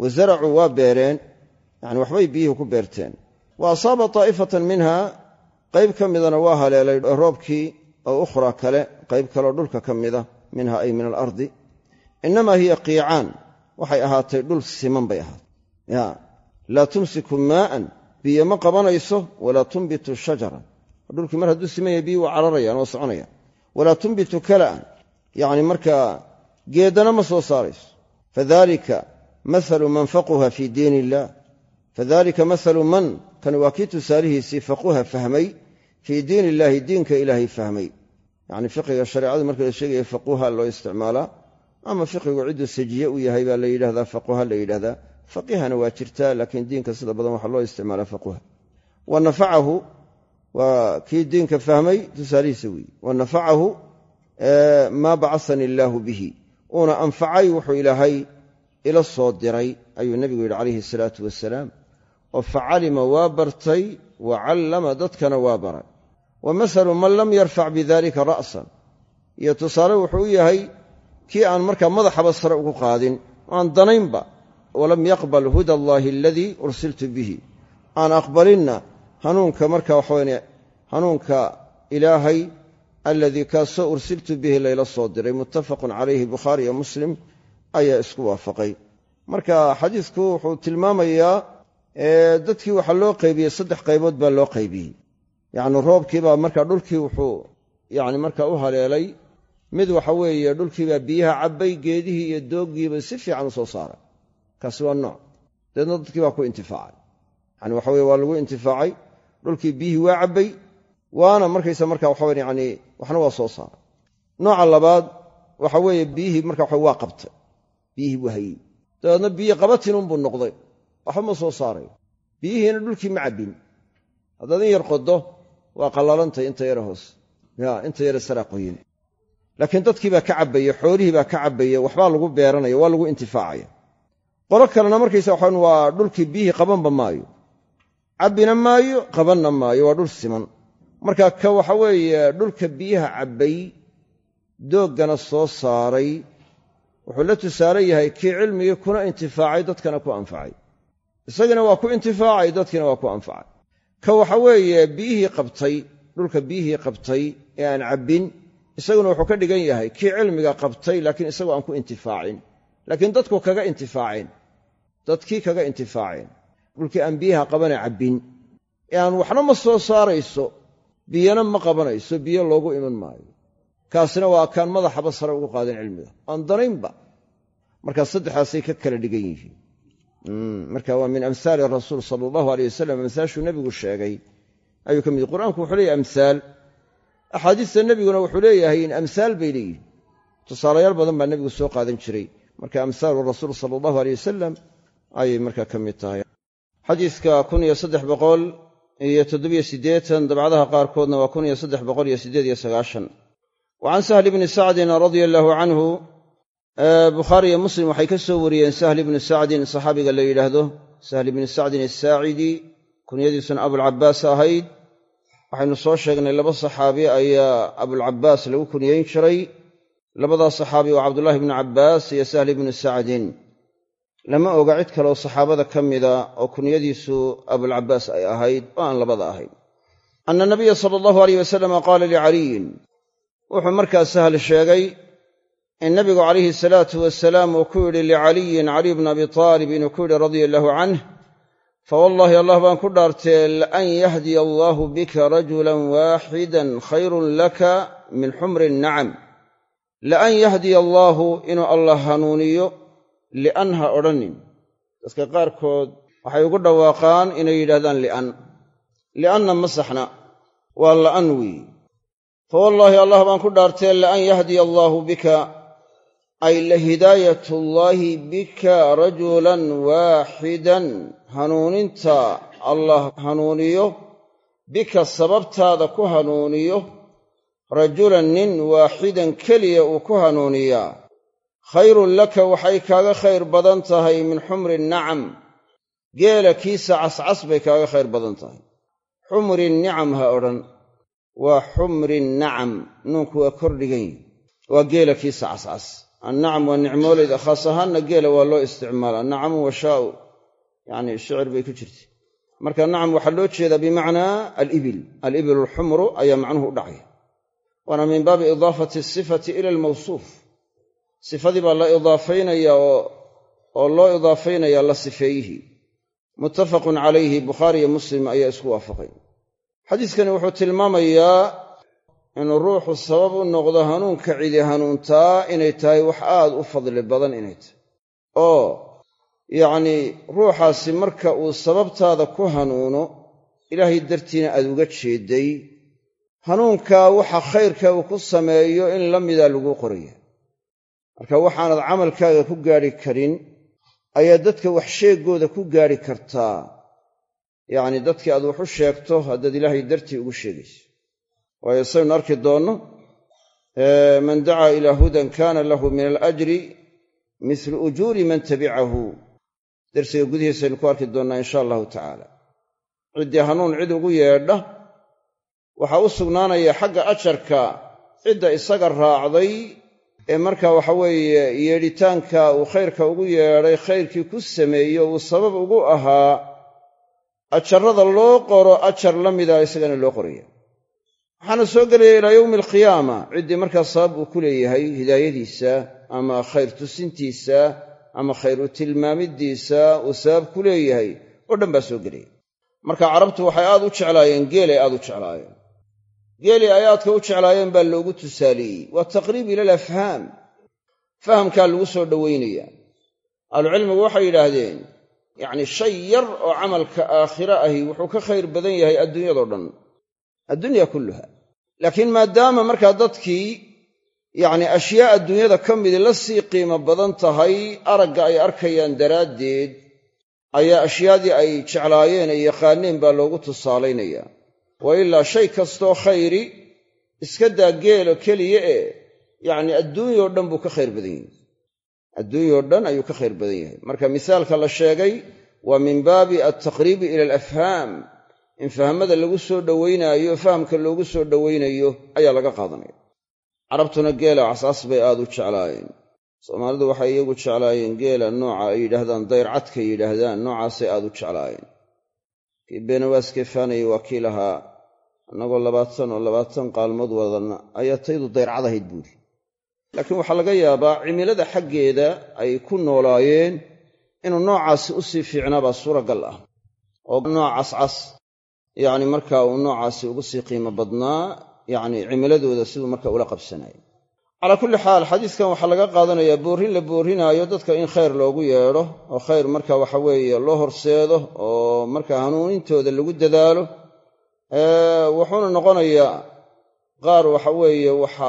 wa zaracuu waa beereen yacni waxbay biyihii ku beerteen. Wa asaaba taa'ifatan minha qayb ka midana waa haleelay roobkii oo ukhraa kale qayb kaleo dhulka ka mida minha ay min alardi. Innamaa hiya qiicaan waxay ahaatay dhul siman bay ahaatay biyo ma qabanayso walaa tunbitu shajaran. Dhulkii mar hadduu siman yahay biyi waa cararayaan oo soconayaan. Walaa tunbitu kala'an. Yacni markaa geeddana ma soo saarayso. Fadalika mahalu man faquha fii diin illah fadalika mahalu man kani waa kii tusaalihiisii faquha fahmay. Fii diin illaahi diinka ilaahay fahmay. Yacni fiqiga shareecadu marka la sheegaya faquha loo isticmaalaa ama fiqigu cidduu sajiye u yahay baa la yidhahdaa faquha la yidhahdaa faqihana waa jirtaa laakiin diinka sida badan waxaa loo isticmaalaa faquha wa nafacahu waa kii diinka fahmay tusaalihiisa weeye. Wa nafacahu maa bacasani illaahu bihi. Uuna anfacay wuxuu ilaahay ila soo diray ayuu nebigu yidhi calayhi salaatu wasalaam oo facalima waa bartay wa callama dadkana waa baray. Wa masalu man lam yarfac bidalika ra'san. Iyo tusaale wuxuu u yahay kii aan markaa madaxaba sare ugu qaadin aan danaynba walam yaqbal huda allaahi aladii ursiltu bihi. Aan aqbalinna hanuunka marka waxawane hanuunka ilaahay aladii kaasoo ursiltu bihi layla soo diray muttafaqun calayhi bukhaari iyo muslim ayaa isku waafaqay. Marka xadiidku wuxuu tilmaamayaa dadkii waxaa loo qaybiyey saddex qaybood baa loo qaybiyey. Yacni roobkiibaa marka dhulkii wuxuu yani marka u haleelay. Mid waxa weeye dhulkiibaa biyaha cabbay geedihii iyo dooggiiba si fiican u soo saaray kaasi waa nooc. Dabeedna dadkii baa ku intifaacay. Yani waxa weye waa lagu intifaacay dhulkii biyihii waa cabbay waana markaysa marka waxawe yani waxna waa soo saaray nooca labaad waxa weeye biyihii marka waxa waa qabtay. Biyihii buu hayey dabeedna biyihii qabatinunbuu noqday. Waxba ma soo saaray. Biyihiina dhulkii ma cabbin. Haddaad in yar qodo waa qallalantay inta yara hoos. Ya inta yara saraa qoyin laakiin dadkii baa ka cabbaya xoolihii baa ka cabbaya waxbaa lagu beeranaya waa lagu intifaacaya qolo kalena markaysa waxaan waa dhulkii biyihii qabanba maayo. Cabbina maayo qabanna maayo. Waa dhul siman. Marka ka waxa weeye dhulka biyaha cabbay dooggana soo saaray. Wuxuu la tusaale yahay kii cilmigii kuna intifaacay dadkana ku anfacay. Isagina waa ku intifaacay dadkiina waa ku anfacay. Ka waxa weeye biyihii qabtay dhulka biyihii qabtay ee aan cabbin isaguna wuxuu ka dhigan yahay kii cilmiga qabtay laakiin isagoo aan ku intifaacin. Laakiin dadku kaga intifaaceen dadkii kaga intifaaceen. Dhulkii aan biyaha qabana cabbin. Aan waxna ma soo saarayso biyana ma qabanayso biyo loogu iman maayo. Kaasina waa kaan madaxaba sare ugu qaadin cilmiga. Aan danaynba. Markaa saddexdaasay ka kala dhigan yihiin. Marka waa min amhaali rasuul sala allahu aleyh wasalam amhaashuu nebigu sheegay. Ayuu ka mid qur'aanku wuxuu leeyahy amhaal axaadiista nebiguna wuxuu leeyahay in amhaal bay leeyihiin tusaalayaal badan baa nebigu soo qaadan jiray. Marka amhaalu rasuul sala allahu aleyh wasalam ayay markaa ka mid tahay. Xadiiska kun iyo saddex boqol iyo toddobiyo siddeetan dabcadaha qaarkoodna waa kun iyo saddex boqol iyo siddeed iyo sagaashan. Wa can sahli bni sacdin radia allaahu canhu bukhaari iyo muslim waxay ka soo wariyeen sahli bni sacdin saxaabiga la yidhaahdo. Sahli bni sacdin asaacidi kunyadiisuna abulcabaas ahayd. Waxaynu soo sheegnay laba saxaabi ayaa abulcabaas lagu kunyayn jiray. Labadaas saxaabi waa cabdullaahi bnu cabbaas iyo sahli bnu sacdin lama oga cid kaleoo saxaabada ka mida oo kunyadiisu abulcabaas ay ahayd oo aan labada ahayn. Anna nabiya sala allahu aleyh wasalam qaala licaliyin wuxuu markaa sahl sheegay in nabigu calayhi salaatu wasalaam uu ku yidhi licaliyin caliy bna abi taalib inuu ku yidhi radia allaahu canh fawallaahi allah baan ku dhaartee laan yahdiya allaahu bika rajulan waaxidan khayrun laka min xumri nacam. Laan yahdiya allaahu inuu allah hanuuniyo li'an ha odhanin. Dadka qaarkood waxay ugu dhawaaqaan inay yidhahdaan li'an. Li'anna ma saxna waa la'an weeye fawallaahi allah baan ku dhaartee laan yahdiya allaahu bika ay la hidaayatullaahi bika rajulan waaxidan. Hanuuninta allah hanuuniyo bika sababtaada ku hanuuniyo rajulan nin waaxidan keliya uu ku hanuuniyaa khayrun laka waxay kaaga khayr badan tahay min xumri nacam geela kiisa cascas bay kaaga khayr badan tahay. Xumri nicam ha odhan. Waa xumri nacam nuunku waa kordhigan yihi waa geela kiisa cascas. Annacam waa nicmoolayda khaas ahaanna geela waa loo isticmaalaa. Nacamu washaau yacni shicir bay ku jirta marka nacam waxaa loo jeedaa bimacnaa alibil. Alibil alxumru ayaa macnuhu u dhacaya. Waana min baabi idaafati asifati ila almawsuuf sifadii baa la idaafaynaya oo loo idaafaynaya la sifeeyihii. Muttafaqun calayhi bukhaari iyo muslim ayaa isku waafaqay. Xadiiskani wuxuu tilmaamayaa inuu ruuxu sabab u noqdo hanuunka cidi hanuuntaa inay tahay wax aad u fadli badan inay tahay. Oo yacnii ruuxaasi marka uu sababtaada ku hanuuno ilaahay dartiina aad uga jeedday hanuunkaa waxa khayrka uu ku sameeyo in la mida lagu qoraya marka waxaanad camalkaaga ku gaadhi karin ayaa dadka wax sheegooda ku gaadhi kartaa yacni dadkii aad wax u sheegto haddaad ilaahay dartii ugu sheegayso. Waayo saynu arki doonno man dacaa ilaa hudan kaana lahu min alajri mislu ujuuri man tabicahu darsiga gudihiisaynu ku arki doonnaa insha allahu tacaala ciddii hanuun cid ugu yeedha waxaa u sugnaanaya xagga ajarka cidda isaga raacday ee marka waxa weeye yeedhitaanka uu khayrka ugu yeedhay khayrkii ku sameeyo uu sabab ugu ahaa ajarrada loo qoro ajar la mida isagana loo qoraya. Waxaana soo gelaya ilaa yowmi alqiyaama ciddii markaa sabab uu ku leeyahay hidaayadiisa ama khayr tusintiisa ama khayr u tilmaamiddiisa uu sabab ku leeyahay oo dhan baa soo gelaya. Marka carabtu waxay aad u jeclaayeen geelay aad u jeclaayeen geelii ay aadka u jeclaayeen baa loogu tusaaleeyey waa taqriib ila alafhaam fahamkaa lagu soo dhowaynaya ahlucilmigu waxay yidhaahdeen yacnii shay yar oo camalka aakhire ahi wuxuu ka khayr badan yahay adduunyadao dhan addunya kulluha. Laakiin maadaama markaa dadkii yacni ashyaa adduunyada ka midi la sii qiimo badan tahay aragga ay arkayaan daraaddeed ayaa ashyaadii ay jeclaayeen ay yaqaaneen baa loogu tusaalaynaya wa ilaa shay kastoo khayri iska daa geelo keliya ee yacni adduunyao dhan buu ka khayr badan yahay. Adduunyao dhan ayuu ka khayr badan yahay. Marka misaalka la sheegay waa min baabi altaqriibi ila alafhaam in fahmada lagu soo dhowaynaayo fahamka loogu soo dhowaynayo ayaa laga qaadanaya. Carabtuna geela casaas bay aad u jeclaayeen. Soomaalidu waxay iyagu jeclaayeen geela nooca ay yidhaahdaan dayrcadkay yidhaahdaan noocaasay aad u jeclaayeen kii beenawaaskee faanayay waa kii lahaa annagoo labaatan oo labaatan qaalmood wadanna ayaa taydu dayrcad ahayd buuri. Laakiin waxaa laga yaabaa cimilada xaggeeda ay ku noolaayeen inuu noocaasi u sii fiicnaabaa suuragal ah. Oo nooc cascas yacni markaa uu noocaasi ugu sii qiimo badnaa yacni cimiladooda siduu marka ula qabsanaya calaa kulli xaal xadiiskan waxaa laga qaadanayaa boorrin la boorrinaayo dadka in khayr loogu yeedho oo khayr marka waxa weeye loo horseedo oo marka hanuunintooda lagu dadaalo wuxuuna noqonayaa qaar waxa weeye waxa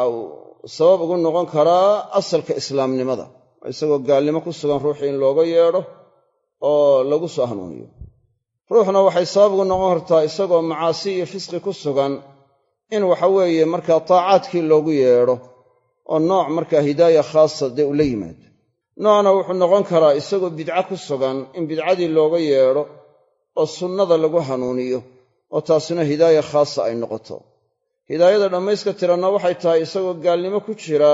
sabab ugu noqon karaa asalka islaamnimada. Isagoo gaalnimo ku sugan ruuxii in looga yeedho oo lagu soo hanuuniyo. Ruuxna waxay sabab ugu noqon kartaa isagoo macaasi iyo fisqi ku sugan in waxa weeye markaa taacaadkii loogu yeedho oo nooc markaa hidaaya khaasa dee ula yimaado. Noocna wuxuu noqon karaa isagoo bidca ku sugan in bidcadii looga yeedho oo sunnada lagu hanuuniyo oo taasina hidaaya khaasa ay noqoto. Hidaayada dhammayska tiranna waxay tahay isagoo gaalnimo ku jira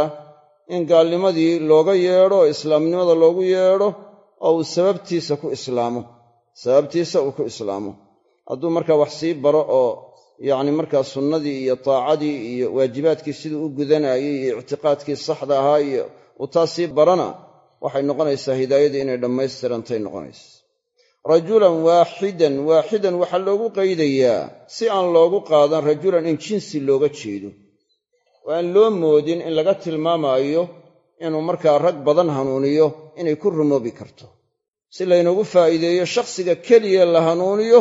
in gaalnimadii looga yeedho oo islaamnimada loogu yeedho oo uu sababtiisa ku islaamo. Sababtiisa uu ku islaamo. Hadduu markaa wax sii baro oo yacni markaa sunnadii iyo taacadii iyo waajibaadkii siduu u gudanayay iyo ictiqaadkii saxda ahaa iyo uu taas sii barana waxay noqonaysaa hidaayadii inay dhammaystirantay noqonaysa. Rajulan waaxidan waaxidan waxaa loogu qaydayaa si aan loogu qaadan rajulan in jinsi looga jeedo. Oo aan loo moodin in laga tilmaamaayo inuu markaa rag badan hanuuniyo inay ku rumoobi karto. Si laynoogu faa'iideeyo shakhsiga keliya la hanuuniyo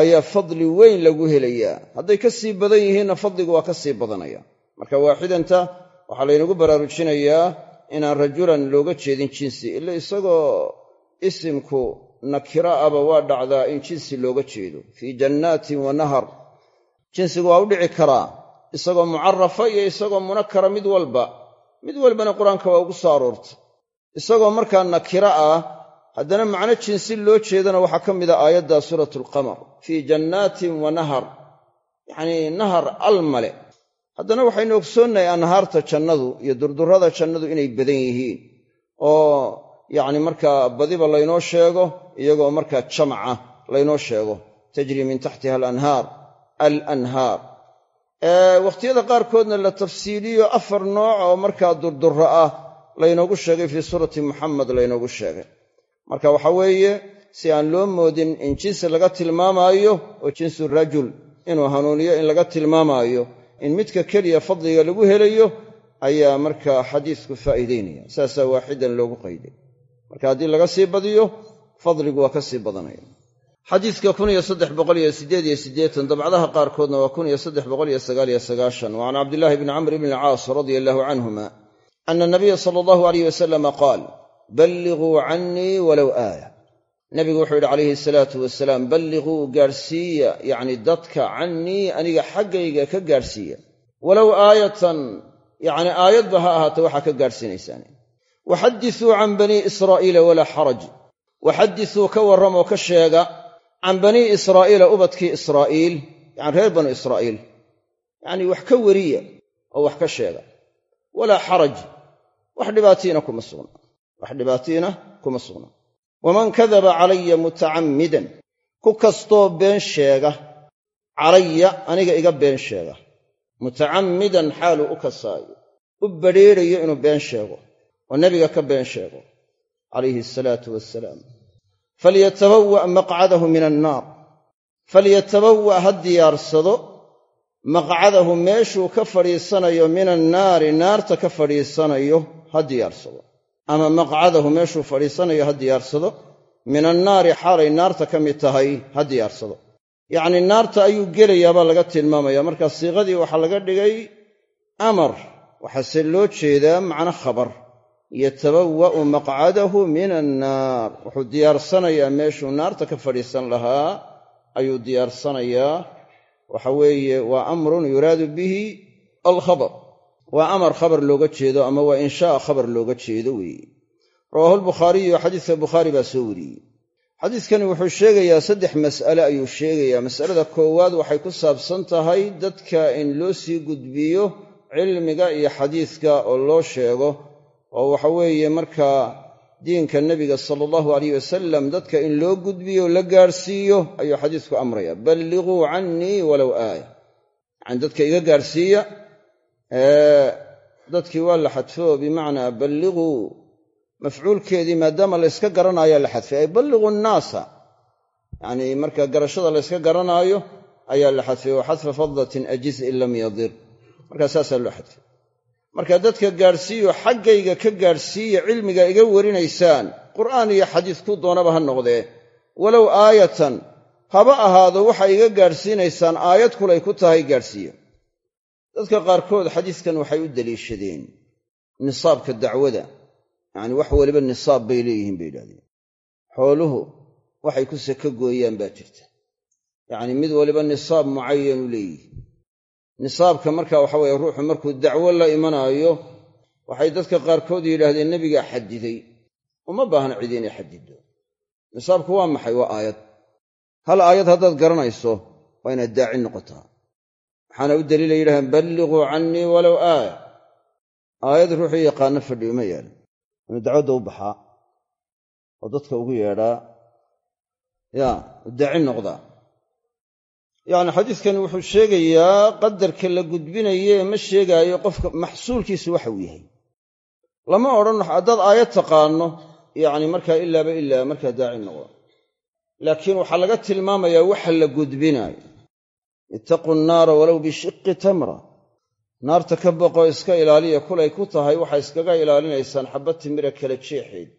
ayaa fadli weyn lagu helayaa hadday ka sii badan yihiinna fadligu waa ka sii badanaya. Marka waaxidanta waxaa laynagu baraarujinayaa inaan rajulan looga jeedin jinsi ila isagoo isimku nakira aba waa dhacdaa in jinsi looga jeedo. Fii jannaatin wa nahar. Jinsigu waa u dhici karaa isagoo mucarafa iyo isagoo munakara mid walba. Mid walbana qur'aanka waa ugu soo aroortay isagoo markaa nakira ah haddana macno jinsi loo jeedana waxaa ka mida aayadda suuratu alqamar fii jannaatin wa nahar. Yacnii nahar almale. Haddana waxaynu ogsoonnahay anhaarta jannadu iyo durdurrada jannadu inay badan yihiin. Oo yacni markaa badiba laynoo sheego iyagoo markaa jamaca laynoo sheego. Tajrii min taxtiha alanhaar. Alanhaar. Wakhtiyada qaarkoodna la tafsiiliyo afar nooc oo markaa durdurro ah laynoogu sheegay fii suurati muxamed laynoogu sheegay marka waxa weeye si aan loo moodin in jinsi laga tilmaamaayo oo jinsu rajul inuu hanuuniyo in laga tilmaamaayo in midka keliya fadliga lagu helayo ayaa markaa xadiisku faa'iidaynaya saasaa waaxidan loogu qayday. Marka haddii laga sii badiyo fadligu waa ka sii badanaya. Xadiiska dabcdaha qaarkoodna waa wa can cabdilaahi bni camr bni alcaas radia allahu canhuma ana nabiya sala allahu alayh wasalama qaal balliguu cannii walow aaya. Nabigu wuxuu yidhi calayhi salaatu wasalaam balliguu gaadhsiiya yacni dadka cannii aniga xaggayga ka gaadhsiiya walow aayatan yacni aayadba ha ahaata waxaa ka gaadhsiinaysaan waxaddisuu can banii israa'iila walaa xaraj. Waxaddisuu ka warramoo ka sheega can banii israa'iila ubadkii israa'iil yacni reer banu israa'iil. Yacnii wax ka weriya oo wax ka sheega. Walaa xaraj. Wax dhibaatiina kuma sugna wax dhibaatiina kuma sugna waman kadaba calaya mutacammidan ku kastoo been sheega calaya aniga iga been sheega. Mutacammidan xaaluu u kasaayo u badrheerayo inuu been sheego oo nebiga ka been sheego calayhi asalaatu wassalaam. Falyatabawa' maqcadahu min annaar. Falyatabawa' ha diyaarsado maqcadahu meeshuu ka fadhiisanayo min annaari naarta ka fadhiisanayo ha diyaarsado ama maqcadahu meeshuu fadhiisanayo ha diyaarsado min annaari xaalay naarta ka mid tahay ha diyaarsado. Yacnii naarta ayuu gelayaa baa laga tilmaamaya markaa siiqadii waxaa laga dhigay amar waxaase loo jeedaa macno khabar. Yatabawa'u maqcadahu min annaar wuxuu diyaarsanayaa meeshuu naarta ka fadhiisan lahaa ayuu diyaarsanayaa. Waxa weeye waa amrun yuraadu bihi alkhabar waa amar khabar looga jeedo ama waa inshaa khabar looga jeedo weeye rawaahu albukhaariyu xadiiska bukhaari baa soo wariyey. Xadiiskani wuxuu sheegayaa saddex mas'ale ayuu sheegayaa. Mas'alada koowaad waxay ku saabsan tahay dadka in loo sii gudbiyo cilmiga iyo xadiiska oo loo sheego. Oo waxa weeye markaa diinka nebiga sala allahu alayh wasalam dadka in loo gudbiyo la gaadhsiiyo ayuu xadiisku amraya balliquu cannii walow aaya. Yacani dadka iga gaadhsiiya dadkii waa la xadfo bimacnaa balliquu mafcuulkeedii maadaama layska garanaayo la xadfay. Ay balliquu nnaasa yacnii marka garashada layska garanaayo ayaa la xadfay. Wa xadfa fadlatin ajiz in lam yadir. Markaa saasaa loo xadfay. Marka dadka gaadhsiiyo xaggayga ka gaadhsiiya cilmiga iga warinaysaan qur'aan iyo xadiis ku doonaba ha noqdee. Walow aayatan haba ahaado waxa iga gaadhsiinaysaan aayad kulay ku tahay gaadhsiiya dadka qaarkood xadiiskan waxay u deliishadeen nisaabka dacwada. Yacni wax waliba nisaab bay leeyihiin bay yidhahdeen xooluhu waxay ku saka gooyaan baa jirta. Yacni mid waliba nisaab mucayanu leeyihi nisaabka marka waxa weye ruuxu markuu dacwo la imanaayo waxay dadka qaarkood yidhaahdeen nebigaa xadiday uma baahna cidi inay xadiddo nisaabku waa maxay? Waa aayad. Hal aayad haddaad garanayso waa inaad daaci noqotaa waxaana u daliila yidhahdeen balliquu cannii walow aaya. Aayad ruuxuu yaqaano fadhiyo ma yeelin. Inuu dacwadda u baxaa oo dadka ugu yeedhaa yaa u daaci noqdaa yacni xadiiskani wuxuu sheegayaa qadarka la gudbinaye ma sheegaayo qofka maxsuulkiisu waxa uu yahay. Lama odhan haddaad aayad taqaanno yacni markaa ilaaba ilaa markaa daaci noqda. Laakiin waxaa laga tilmaamayaa waxa la gudbinaayo ittaquu nnaara walow bishiqi tamra. Naarta ka boqoo iska ilaaliya kulay ku tahay waxaa iskaga ilaalinaysaan xabba timira kala jeexeed.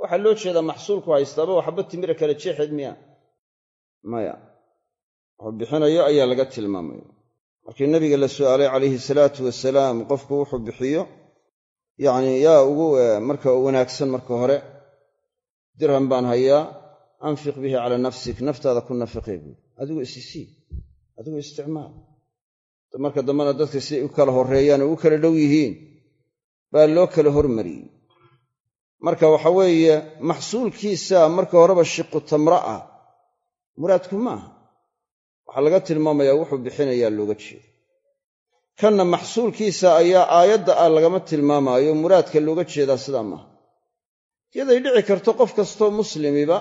Waxaa loo jeedaa maxsuulku haystaaba waa xabba timira kala jeexeed miya. Maya wuxuu bixinayo ayaa laga tilmaamaya markii nabiga la su'aalay calayhi salaatu wasalaam qofku wuxuu bixiyo yacni yaa ugu marka wanaagsan marka hore dirham baan hayaa anfiq bihi calaa nafsik naftaada ku nafiqee buui adigu isisii adigu isticmaal. Marka dambena dadka siday u kala horreeyaan oo u kala dhow yihiin baa loo kala hormariyey. Marka waxa weeye maxsuulkiisa marka horeba shiqu tamra ah muraadku maaha. Waxaa laga tilmaamayaa wuxuu bixinayaa looga jeedo. Kanna maxsuulkiisa ayaa aayadda ah lagama tilmaamaayo muraadka looga jeedaa sidaa maaha. Yaday dhici karto qof kastoo muslimiba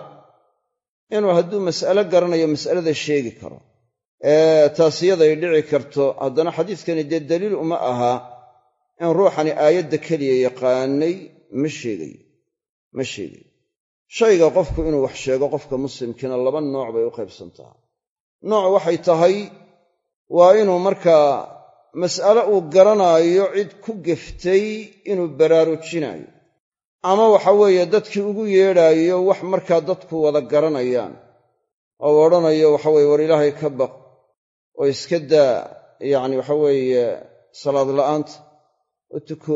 inuu hadduu mas'alo garanayo mas'alada sheegi karo taas yaday dhici karto. Haddana xadiiskani dee daliil uma aha in ruuxani aayadda keliya yaqaanay. Ma sheegayo ma sheegayo shayga qofku inuu wax sheego qofka muslimkiina laba nooc bay u qaybsantaha nooc waxay tahay waa inuu markaa mas'ale uu garanaayo cid ku geftay inuu baraarujinaayo. Ama waxa weeye dadkii ugu yeedhaayo wax markaa dadku wada garanayaan. Oo odhanayo waxa weye war ilaahay ka baq oo iska daa yacni waxa weeye salaad la'aanta oo tuko.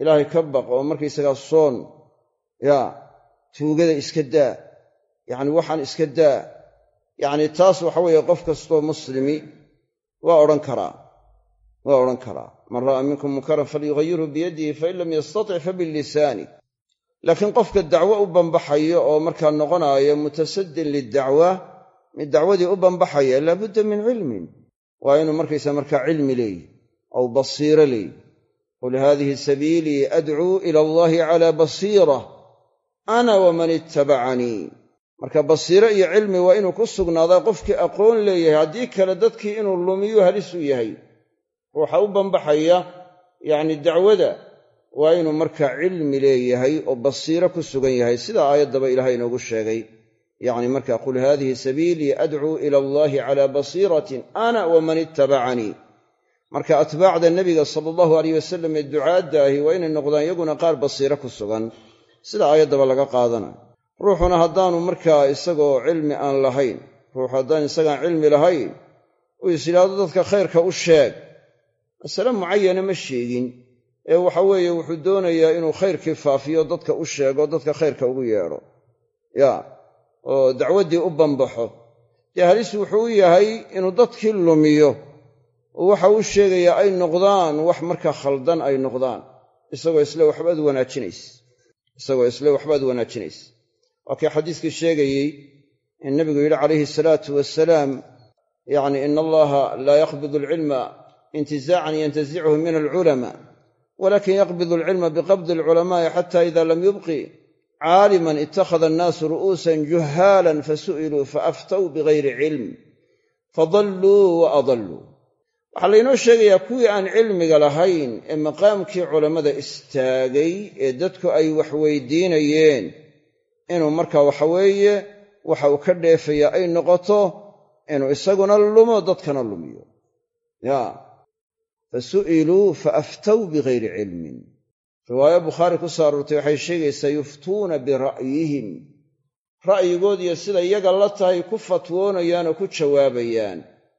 Ilaahay ka baq oo markaysagaa soon yaa tuugada iska daa yacni waxaan iska daa. Yacni taas waxa weeye qof kastoo muslimi waa odhan karaa waa odhan karaa. Man ra'a minkum munkaran falyughayirhu biyadihi fain lam yastatic fabilisaani laakiin qofka dacwo u bambaxayo oo markaa noqonaaya mutasaddin lidacwa mid dacwadii u bambaxaya laabudda min cilmin. Waa inuu markaysa markaa cilmi leeyi aw basiiro leeyi. Qul haadihi sabiilii adcuu ila allahi calaa basiira. Ana waman ittabacanii. Marka basiiro iyo cilmi waa inuu ku sugnaadaa qofkii aqoon leeyahay haddii kale dadkii inuu lumiyo halis u yahay. Ruuxa u bambaxaya yacni dacwada waa inuu markaa cilmi leeyahay oo basiiro ku sugan yahay. Sida aayaddaba ilahay inoogu sheegay yacni marka qul haadihi sabiilii adcuu ila allahi calaa basiiratin ana waman ittabacanii marka atbaacda nebiga sala allahu aleyh wasalam ee ducaadda ahi waa inay noqdaan iyaguna qaar basiiro ku sugan. Sida aayaddaba laga qaadanayo ruuxuna haddaanu markaa isagoo cilmi aan lahayn ruuxu haddaan isagaan cilmi lahayn uu is yidhaahdo dadka khayrka u sheeg. Masale mucayana ma sheegin ee waxa weeye wuxuu doonayaa inuu khayrkii faafiyo dadka u sheego dadka khayrka ugu yeedho. Ya oo dacwaddii u bambaxo dee halis wuxuu u yahay inuu dadkii lumiyo. Oo waxa uu sheegayaa ay noqdaan wax markaa khaldan ay noqdaan. Isagoo isle waxbaad wanaajinays. Isagoo isle waxbaad wanaajinaysa waa kii xadiiskii sheegayey in nabigu yidhi calayhi salaatu wasalaam yacni ina allaha laa yaqbidu alcilma intizaacan yantazichu min alculamaa walakin yaqbidu alcilma biqabdi alculamaa'i xata ida lam yubqi caaliman ittakhada annaasu ru'uusan juhaalan fasu'iluu faaftaw bigayri cilm fadalluu wa adalluu. Waxaa laynoo sheegayaa kuwii aan cilmiga lahayn ee maqaamkii culammada istaagay ee dadku ay wax weydiinayeen inuu markaa waxaweeye waxa uu ka dheefayaa ay noqoto inuu isaguna lumo dadkana lumiyo. Ya fa su'iluu fa aftaw bigayri cilmin riwaayo bukhaari ku soo aroortay waxay sheegaysaa yuftuuna bira'yihim. Ra'yigood iyo sida iyaga la tahay ku fatwoonayaan oo ku jawaabayaan.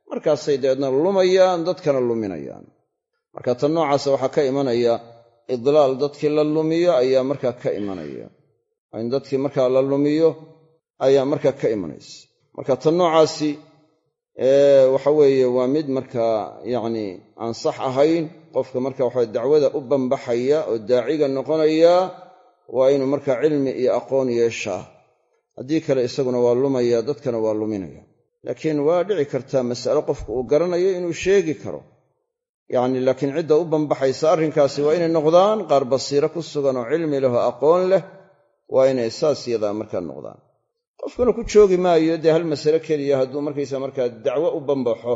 Markaasay dabeedna lumayaan dadkana luminayaan. Marka tan noocaasa waxaa ka imanaya idlaal dadkii la lumiyo ayaa markaa ka imanaya. In dadkii markaa la lumiyo ayaa markaa ka imanaysa. Marka tan noocaasi waxa weeye waa mid markaa yacni aan sax ahayn qofka marka waxa dacwada u bambaxaya oo daaciga noqonaya waa inuu markaa cilmi iyo aqoon yeeshaa haddii kale isaguna waa lumaya dadkana waa luminaya. Laakiin waa dhici kartaa mas'alo qofku uu garanayo inuu sheegi karo. Yacni laakiin cidda u bambaxaysa arrinkaasi waa inay noqdaan qaar basiiro ku sugan oo cilmi leh oo aqoon leh waa inay saas yadaa markaa noqdaan. Qofkuna ku joogi maayo dee hal masale keliya hadduu markaysa markaa dacwo u bambaxo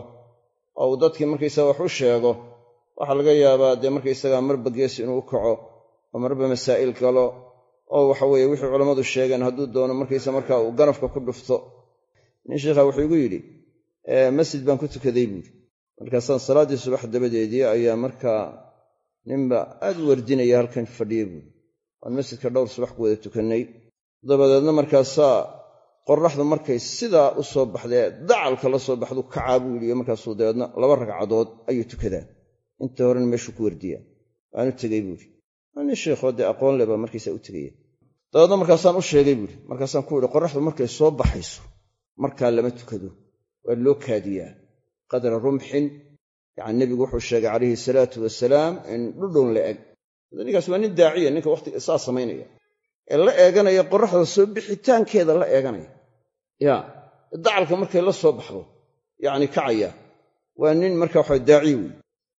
oo uu dadkii markaysaga wax u sheego waxaa laga yaabaa dee markaysagaa marba gees inuu u kaco oo marba masaa'il galo oo waxa weeye wixii culammadu sheegeen hadduu doono markaysa markaa uu ganafka ku dhufto. Nin sheikha wuxuu igu yidhi masjid baan ku tukaday buuri markaasaan salaaddii subax dabadeedii ayaa markaa ninba aad u wardinaya halkan fadhiye buuri waan masjidka dhowr subax ku wada tukannay. Dabadeedna markaasaa qorraxdu markay sidaa u soo baxdee dacalka la soo baxdu kacaa buu yidhi markaasuu dabeedna laba ragcadood ayuu tukadaa inta horena meeshuu ku wardiyaa waanu tegey buuri nin sheekhoo dee aqoon leh baa markaysa u tegaya dabeedna markaasaan u sheegay buuri markaasaan ku yidhi qorraxdu markay soo baxayso markaa lama tukado. Waa loo kaadiyaa qadra rumxin. Yacani nebigu wuxuu sheegay calayhi salaatu wasalaam in dhudhun la eg. Ninkaas waa nin daaciya ninka wakhtiga saa samaynaya. Ee la eeganaya qorraxda soo bixitaankeeda la eeganaya. Ya dacalka markay la soo baxdo yacni kacaya. Waa nin marka waxa daaciy wey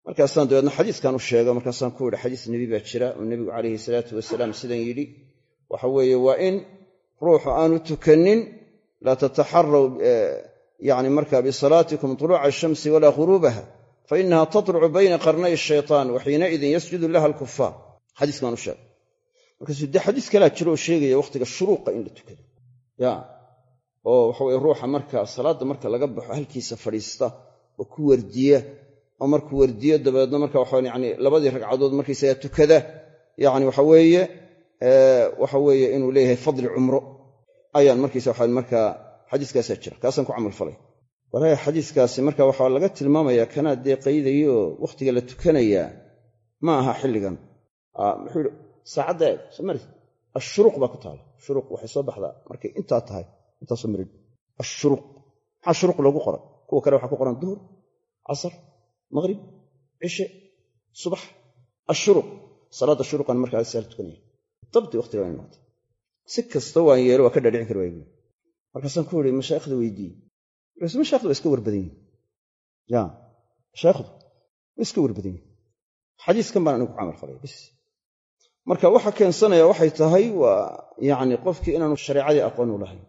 markaasaan dabeedna xadiiskan u sheego markaasaan ku yidhi xadiis nebi baa jira. Oo nebigu calayhi salaatu wasalaam sidan yidhi waxa weeye waa in ruuxu aanu tukannin laa tataxaraw yani marka bisalaatikum tuluuca ashamsi walaa ghuruubaha fa inaha tatlucu bayna qarnay shaytaan wa xiinaidin yasjudu laha alkufaar xadiiskaan u sheegay. Markaasuu dee xadiis kalaa jiro oo sheegaya wakhtiga shuruuqa in la tukado. Ya oo waxaweye ruuxa marka salaadda marka laga baxo halkiisa fadhiista oo ku wardiya oo markuu wardiyo dabeedna marka waxa yani labadii ragcadood markaysaga tukada yani waxa weeye waxa weeye inuu leeyahay fadli cumro. Ayaan markaysa waxa markaa xadiiskaasaa jira kaasaan ku camalfalay walaahi xadiiskaasi marka waxaa laga tilmaamayaa kanaa dee qaydaya oo wakhtiga la tukanayaa ma aha xilligan. Muxuu yidhi saacadda eeg soo mari ashuruuq baa ku taala. Shuruuq waxay soo baxdaa markay intaa tahay intaasoo marid ashuruuq maxaa shuruuq loogu qoray. Kuwa kale waxaa ku qoran duhur casar maqrib cishe subax ashuruuq salaadda shuruuqan markaa saa la tukanaya dabti waqtiga waa noqotay. Si kasta waan yeelo waa ka dhaadhicin kari waaybu markaasaan ku yidhi mashaayikhda weydiiye markaas mashayikhda waa iska warbadan yihiin ya mashaayikhdu way iska warbadan yihiin xadiiskan baan anigu ku camal falaya bis marka waxa keensanaya waxay tahay waa yacni qofkii inaanu shareecadii aqoon u lahayn.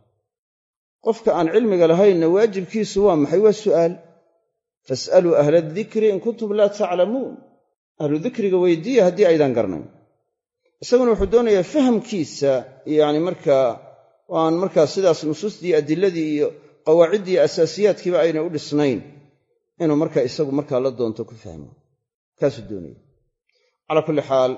Qofka aan cilmiga lahaynna waajibkiisu waa maxay? Waa su'aal fas'aluu ahla adikri in kuntum laa taclamuun ahlu dikriga weydiiya haddii aydan garnayn isaguna wuxuu doonayaa fahamkiisa yani markaa aan markaa sidaas nusuustii adiladii iyo qawaaciddii asaasiyaadkiiba ayna u dhisnayn inuu markaa isagu markaa la doonto ku fahmo. Kaasuu doonaya calaa kulli xaal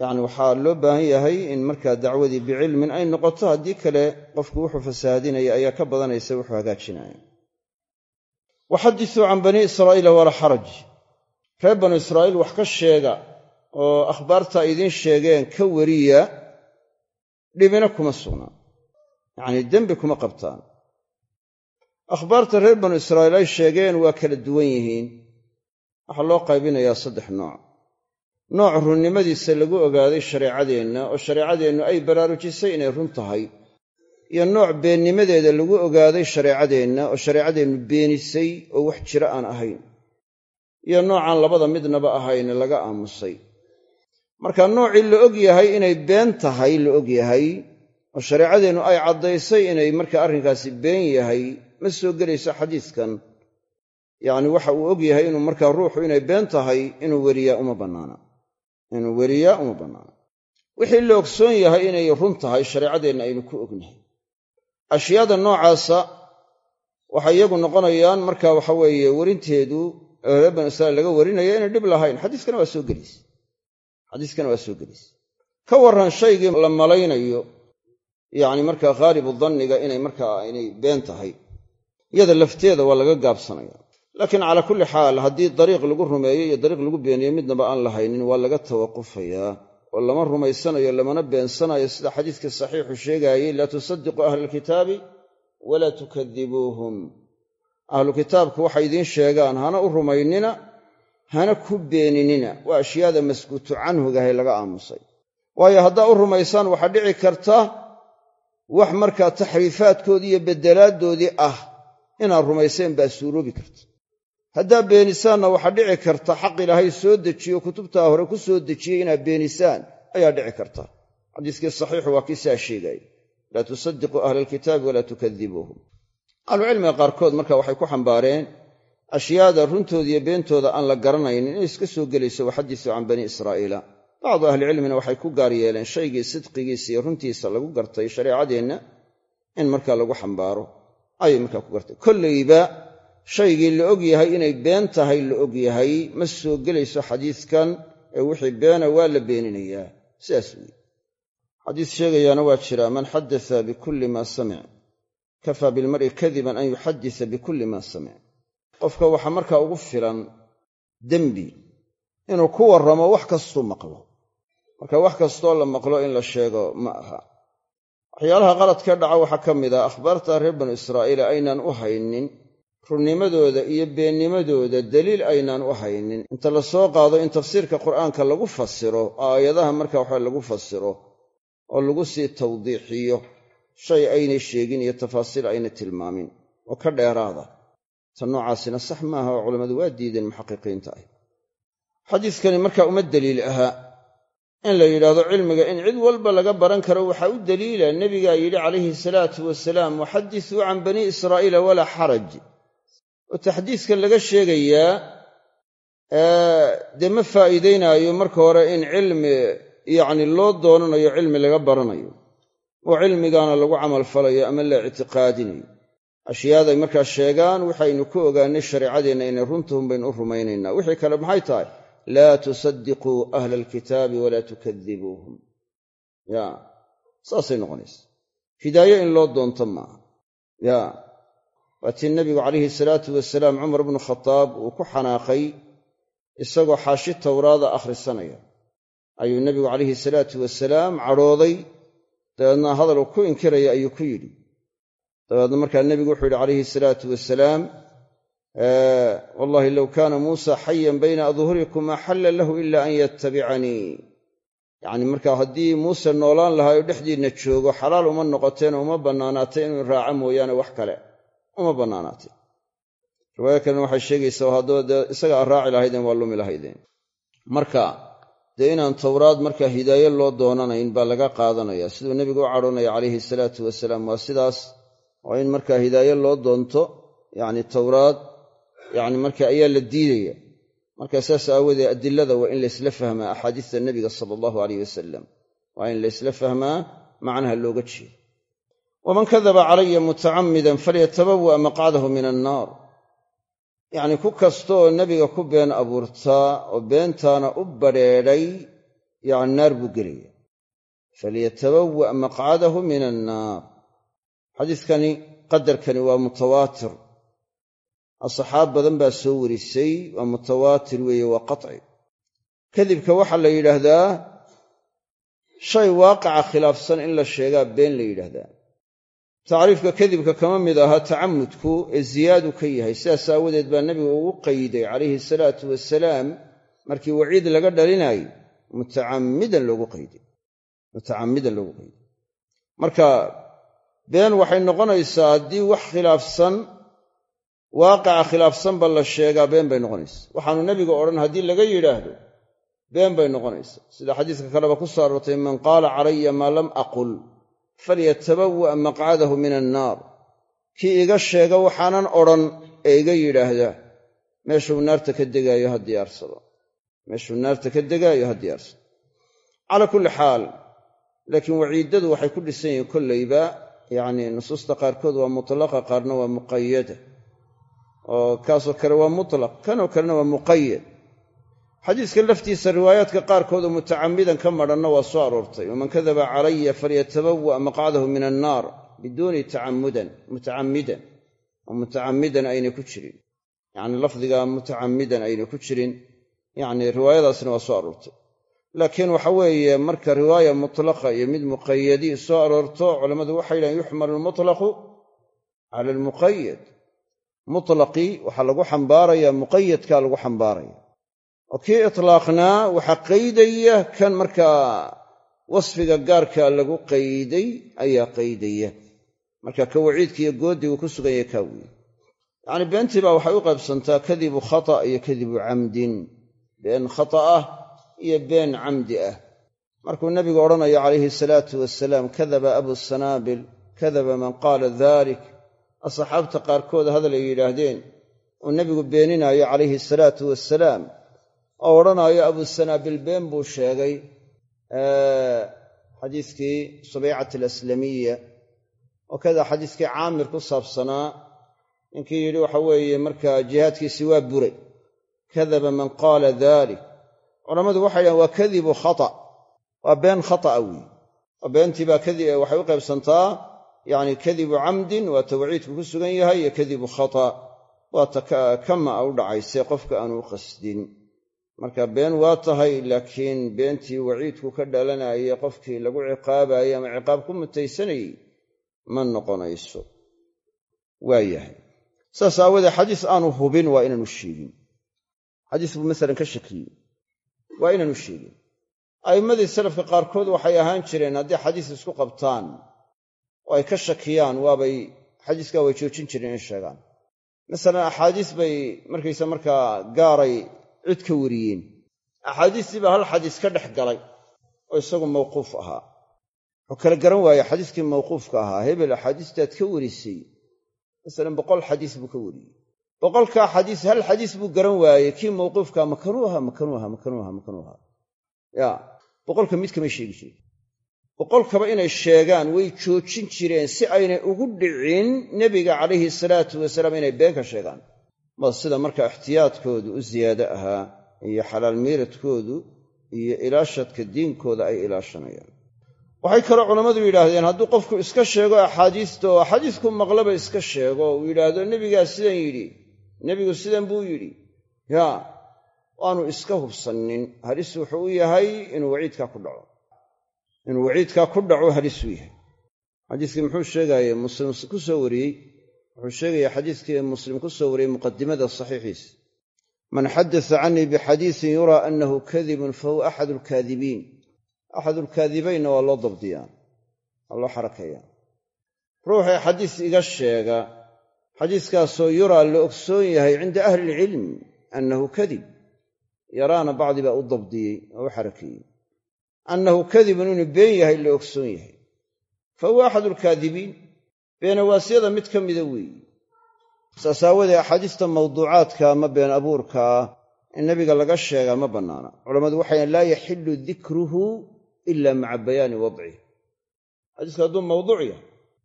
yani waxaa loo baahan yahay in markaa dacwadii bicilmin ay noqoto haddii kale qofku wuxuu fasahaadinaya ayaa ka badanaysa wuxuu hagaajinaya waxadisuu can banii israa'iila walaa xaraj. Reer banu israa'iil wax ka sheega oo akhbaarta idiin sheegeen ka wariya dhibina kuma sugnaa. Yacnii dembi kuma qabtaan. Akhbaarta reer banu israa'iil ay sheegeen waa kala duwan yihiin. Waxaa loo qaybinayaa saddex nooc. Nooc runnimadiisa lagu ogaaday shareecadeenna oo shareecadeennu ay baraarujisay inay run tahay iyo nooc beennimadeeda lagu ogaaday shareecadeenna oo shareecadeennu beenisay oo wax jira aan ahayn iyo noocaan labada midnaba ahayn laga aamusay. Marka noocii la og yahay inay been tahay la og yahay oo shareecadeennu ay caddaysay inay marka arrinkaasi been yahay ma soo gelayso xadiiskan. Yacni waxa uu og yahay inuu markaa ruuxu inay been tahay inuu weriyaa uma bannaana. Inuu weriyaa uma bannaana. Wixii la ogsoon yahay inay run tahay shareecadeenna aynu ku ognahay ashyaada noocaasa waxay iyagu noqonayaan marka waxa weeye werinteedu reer banu israiil laga warinaya inay dhib lahayn. Xadiiskana waa soo gelaysa xadiiskana waa soo gelaysa ka warran shaygii la malaynayo yacni markaa haalibu danniga inay markaa inay been tahay iyada lafteeda waa laga gaabsanaya laakiin calaa kulli xaal haddii dariiq lagu rumeeyo iyo dariiq lagu beeniyo midnaba aan lahaynin waa laga tawaqufayaa oo lama rumaysanayo lamana beensanayo sida xadiiska saxiixu sheegaayey laa tusadiquu ahla alkitaabi walaa tukadibuuhum ahlu kitaabku waxay idiin sheegaan hana u rumaynina hana ku beeninina. Waa ashyaada maskuutu canhugahay laga aamusay. Waayo haddaa u rumaysaan waxaa dhici karta wax markaa taxriifaadkoodii iyo beddelaaddoodii ah inaad rumayseen baa suuroobi karta haddaa beenisaanna waxaa dhici karta xaq ilaahay soo dejiyo kutubtaa hore ku soo dejiyey inaad beenisaan ayaa dhici karta. Xadiiskii saxiixu waa kii saa sheegaya laa tusadiquu ahla alkitaabi walaa tukadibuuhum ahlucilmiga qaarkood marka waxay ku xambaareen ashyaada runtooda iyo beentooda aan la garanayn inay iska soo gelayso waxadisu can banii israa'iila. Bacdu ahlicilmina waxay ku gaar yeeleen shaygii sidqigiisa iyo runtiisa lagu gartay shareecadeenna in markaa lagu xambaaro. Ayay markaa ku gartay. Kollayba shaygii la og yahay inay been tahay la og yahay ma soo gelayso xadiiskan ee wixii beena waa la beeninayaa sidaas weeye. Xadiis sheegayaana waa jira man xaddasa bikulli maa samic kafaa bilmar'i kadiban an yuxaddisa bikulli maa samic. Qofka waxaa markaa ugu filan dembi inuu ku warramo wax kastuu maqlo. Marka wax kastoo la maqlo in la sheego ma aha. Waxyaalaha qaladkee dhaca waxaa ka mid ah akhbaarta reer banu israa'iil aynaan u haynin runnimadooda iyo beennimadooda daliil aynaan u haynin. Inta la soo qaado in tafsiirka qur'aanka lagu fasiro aayadaha marka waxa lagu fasiro oo lagu sii tawdiixiyo shay aynay sheegin iyo tafaasiil ayna tilmaamin. Oo ka dheeraada. Ta noocaasina sax maaha oo culammadu waa diideen muxaqiqiinta ah. Xadiiskani markaa uma daliil aha in la yidhaahdo cilmiga in cid walba laga baran karo waxaa u daliila. Nebigaa yidhi calayhi salaatu wasalaam waxadisuu can banii israa'iila walaa xaraj oo taxdiiskan laga sheegayaa dee ma faa'iidaynaayo marka hore in cilmi yacni loo doonanayo cilmi laga baranayo oo cilmigaana lagu camalfalayo ama la ictiqaadinayo. Ashyaaday markaa sheegaan waxaynu ku ogaannay shareecadeenna inay runtahun baynu u rumaynaynaa. Wixii kale maxay tahay? Laa tusadiquu ahla alkitaabi walaa tukadibuuhum ya saasay noqonaysa. Hidaaye in loo doonto maaha. Ya waatii nebigu calayhi salaatu wasalaam cumar bnu khataab uu ku xanaaqay isagoo xaashi towraada akhrisanaya. Ayuu nebigu calayhi salaatu wasalaam cadhooday dabeedna hadal uu ku inkiraya ayuu ku yidhi. Dabeedna markaa nebigu wuxuu yidhi calayhi salaatu wasalaam wallahi low kaana muusa xayan bayna adhurikum maa xalla lahu ila an yattabicanii yacni markaa haddii muuse noolaan lahaa oo dhexdiinna joogo xalaal uma noqoteen uma bannaanaatay inuu raaco mooyaane wax kale uma bannaanaatay riwaayo kalena waxay sheegaysaa haddoo dee isaga a raaci lahaydeen waa lumi lahaydeen. Marka dee inaan towraad markaa hidaaye loo doonanayn baa laga qaadanaya siduu nebigu u cadhoonaya calayhi salaatu wasalaam waa sidaas. Oo in markaa hidaaye loo doonto yacni towraad yacni marka ayaa la diidaya. Marka saas aawoodee adilada waa in laysla fahmaa axaadiista nebiga sala allahu aleyh wasalam waa in laysla fahmaa macnaha looga jeedo waman kadaba calaya mutacammidan falyatabawa maqcadahu min annaar yacnii ku kastaoo nebiga ku been abuurtaa oo beentaana u badrheedhay yacni naar buu gelaya falyatabawa maqcadahu min annaar xadiiskani qadarkani waa mutawaatir asxaab badan baa soo warisay waa mutawaatir weeye waa qaci kadibka waxaa la yidhaahdaa shay waaqaca khilaafsan in la sheegaa been la yidhaahdaa tacriifka kadibka kama mid aha tacamudku ee ziyaadu ka yahay. Sidaas aawadeed baa nebigu ugu qayday calayhi salaatu wasalaam markii waciid laga dhalinaayey mutacammidan loogu qayday mutacammidan loogu qayday. Marka been waxay noqonaysaa haddii wax khilaafsan waaqica khilaafsanba la sheegaa been bay noqonaysa waxaanu nebigu odhan haddii laga yidhaahdo been bay noqonaysa sida xadiiska kaleba ku soo aroortay man qaala calaya maa lam aqul falyatabawa maqcadahu min annaar kii iga sheega waxaanan odhan ee iga yidhaahda meeshuu naarta ka degaayo ha diyaarsado meeshuu naarta ka degaayo ha diyaarsado calaa kulli xaal laakiin waciiddadu waxay ku dhisan yihiin kollayba yacnii nusuusta qaarkood waa mutlaqa qaarna waa muqayada oo kaasoo kale waa mutlaq kanoo kalena waa muqayad xadiiska laftiisa riwaayaadka qaarkood oo mutacammidan ka madhanna waa soo aroortay. Waman kadaba calaya falyatabawa maqcadahu min annaar biduuni tacammudan mutacammidan oo mutacammidan aynay ku jirin. Yacni lafdiga mutacammidan aynay ku jirin yacni riwaayadaasna waa soo aroortay. Laakiin waxa weeye marka riwaaya mutlaqa iyo mid muqayadii soo aroorto culammadu waxay yidhahen yuxmalu almutlaqu cala almuqayad mutlaqii waxaa lagu xambaaraya muqayadkaa lagu xambaaraya oo kii itlaaqnaa waxaa qaydaya kan markaa wasfiga gaarkaa lagu qayday ayaa qaydaya. Marka ka waciidkiiyo goodigu ku sugan yahay kaa weeye beentii baa waxay u qaybsantaa kadibu khata iyo kadibu camdin. Been khata ah iyo been camdi ah. Markuu nebigu odhanayo calayhi salaatu wasalaam kadaba abu sanaabil kadaba man qaala dalik asxaabta qaarkood hadal ay yidhaahdeen uu nebigu beeninaayo calayhi salaatu wasalaam oo odhanaayo abusanaabil been buu sheegay xadiiskii subaycat alaslamiya oo kada xadiiskii caamir ku saabsanaa ninkii yidhi waxa weeye markaa jihaadkiisii waa buray kadaba man qaala dalik culammadu waxay dhahen waa kadibu khata. Waa been khata'a weeye oo beentii baa waxay u qaybsantaa yacni kadibu camdin waa ta waciidku ku sugan yahay iyo kadibu khata. Waa ta kama a u dhacaysay qofka aanu u qasdin marka been waa tahay laakiin beentii waciidku ka dhalanayay qofkii lagu ciqaabayey ama ciqaab ku mutaysanayey ma noqonayso. Waa yahay. Saas aawoodee xadiis aanu hubin waa inaanu sheegin. Xadiis buu masalan ka shakiyey waa inaanu sheegin. A'immadii salafka qaarkood waxay ahaan jireen haddii xadiis isku qabtaan oo ay ka shakiyaan waabay xadiiskaa way joojin jireen inay sheegaan. Masalan axaadiis bay markaysa markaa gaaray cid ka wariyeen axaadiistii baa hal xadiis ka dhex galay oo isagu mawquuf ahaa. Wuxuu kala garan waaye xadiiskii mawquufka ahaa hebel axaadiistaad ka warisay. Masalan boqol xadiis buu ka wariyey. Boqolkaa xadiis hal xadiis buu garan waayey kii mawquufkaa makanuu ahaa makanuu ahaa makanuu ahaa makanuu ahaa. Ya boqolka mid kamay sheegi jiren boqolkaba inay sheegaan way joojin jireen si aynay ugu dhicin nebiga calayhi salaatu wasalaam inay been ka sheegaan ma sida marka ixtiyaadkoodu u ziyaado ahaa iyo xalaal miiradkoodu iyo ilaashadka diinkooda ay ilaashanayaan. Waxay kaloo culammadu yidhaahdeen hadduu qofku iska sheego axaadiista oo xadiisku maqlaba iska sheego uu yidhaahdo nebigaa sidan yidhi nebigu sidan buu yidhi yaa waanu iska hubsannin halis wuxuu u yahay inuu waciidkaa ku dhaco. Inuu waciidkaa ku dhaco halis u yahay. Xadiiskii muxuu sheegaye muslim ku soo wariyey wuxuu sheegaya xadiiskii muslim ku soo wariyey muqadimada saxiixiisa. Man xadasa canii bixadiisin yuraa annahu kadibun fahuwa axad alkaadibiin axadulkaadibaynna waa loo dabdiyaa waa loo xarakeeyaa ruuxii xadiis iga sheega xadiiskaasoo yuraa la ogsoon yahay cinda ahli ilcilm annahu kadib. Yaraana bacdi baa u dabdiyey oo u xarakeeyey annahu kadibun inuu been yahay la ogsoon yahay. Fa huwa axadu alkaadibiin beenawaasyada mid ka mida weeyi saas aawadee axaadiista mawduucaadka ama been abuurkaa in nebiga laga sheegaa ma bannaana. Culammadu waxay laa yaxillu dikruhu ila maca bayaani wadcih xadiiska hadduu mawduuc yahay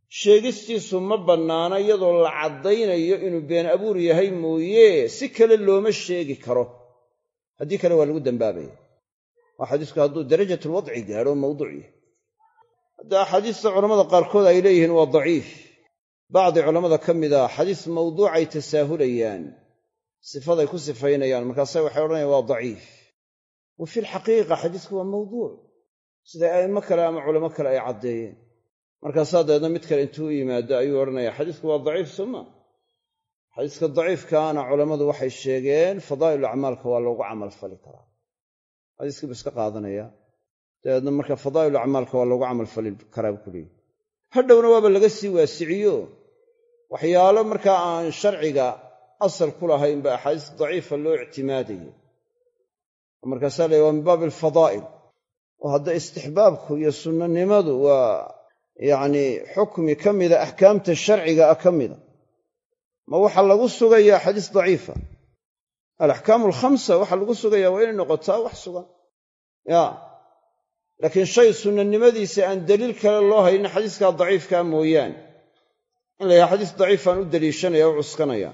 sheegistiisu ma bannaana iyadoo la caddaynayo inuu been abuur yahay mooye si kale looma sheegi karo. Haddii kale waa lagu dambaabaya. Waa xadiisku hadduu darajatulwadci gaadho mawduuc yahay. Hadda axaadiista culammada qaarkood ay leeyihiin waa daciif bacdi culammada ka mida xadiis mawduucay tasaahulayaan sifaday ku sifaynayaan markaase waxay odhanayaan waa daciif. Wa fi lxaqiiqa xadiisku waa mawduuc. Sida a'immo kale ama culamo kale ay caddeeyeen. Markaasaa dabeedna mid kale intuu u yimaado ayuu odhanaya xadiisku waa daciif soma xadiiska daciifkaana culammadu waxay sheegeen fadaa'il acmaalka waa loogu camalfali karaa. Xadiiskii bu iska qaadanaya. Dabeedna marka fadaa'il acmaalka waa loogu camalfali karaa buu ku leeyihi hadhowna waaba laga sii waasiciyo waxyaalo markaa aan sharciga asal ku lahayn ba axaadiis daciifa loo ictimaadayo markaasaa la waa min baabi alfadaa'il oo hadda istixbaabku iyo sunnanimadu waa yacnii xukmi ka mida axkaamta sharciga ah ka mida. Ma waxaa lagu sugayaa xadiis daciifa? Alaxkaamu alkhamsa waxaa lagu sugayaa waa inay noqotaa wax sugan. Ya. Laakiin shay sunnanimadiisa aan daliil kale loo haynin xadiiskaa daciifkaa mooyaane in la yahay xadiis daciifaan u daliishanaya u cuskanaya.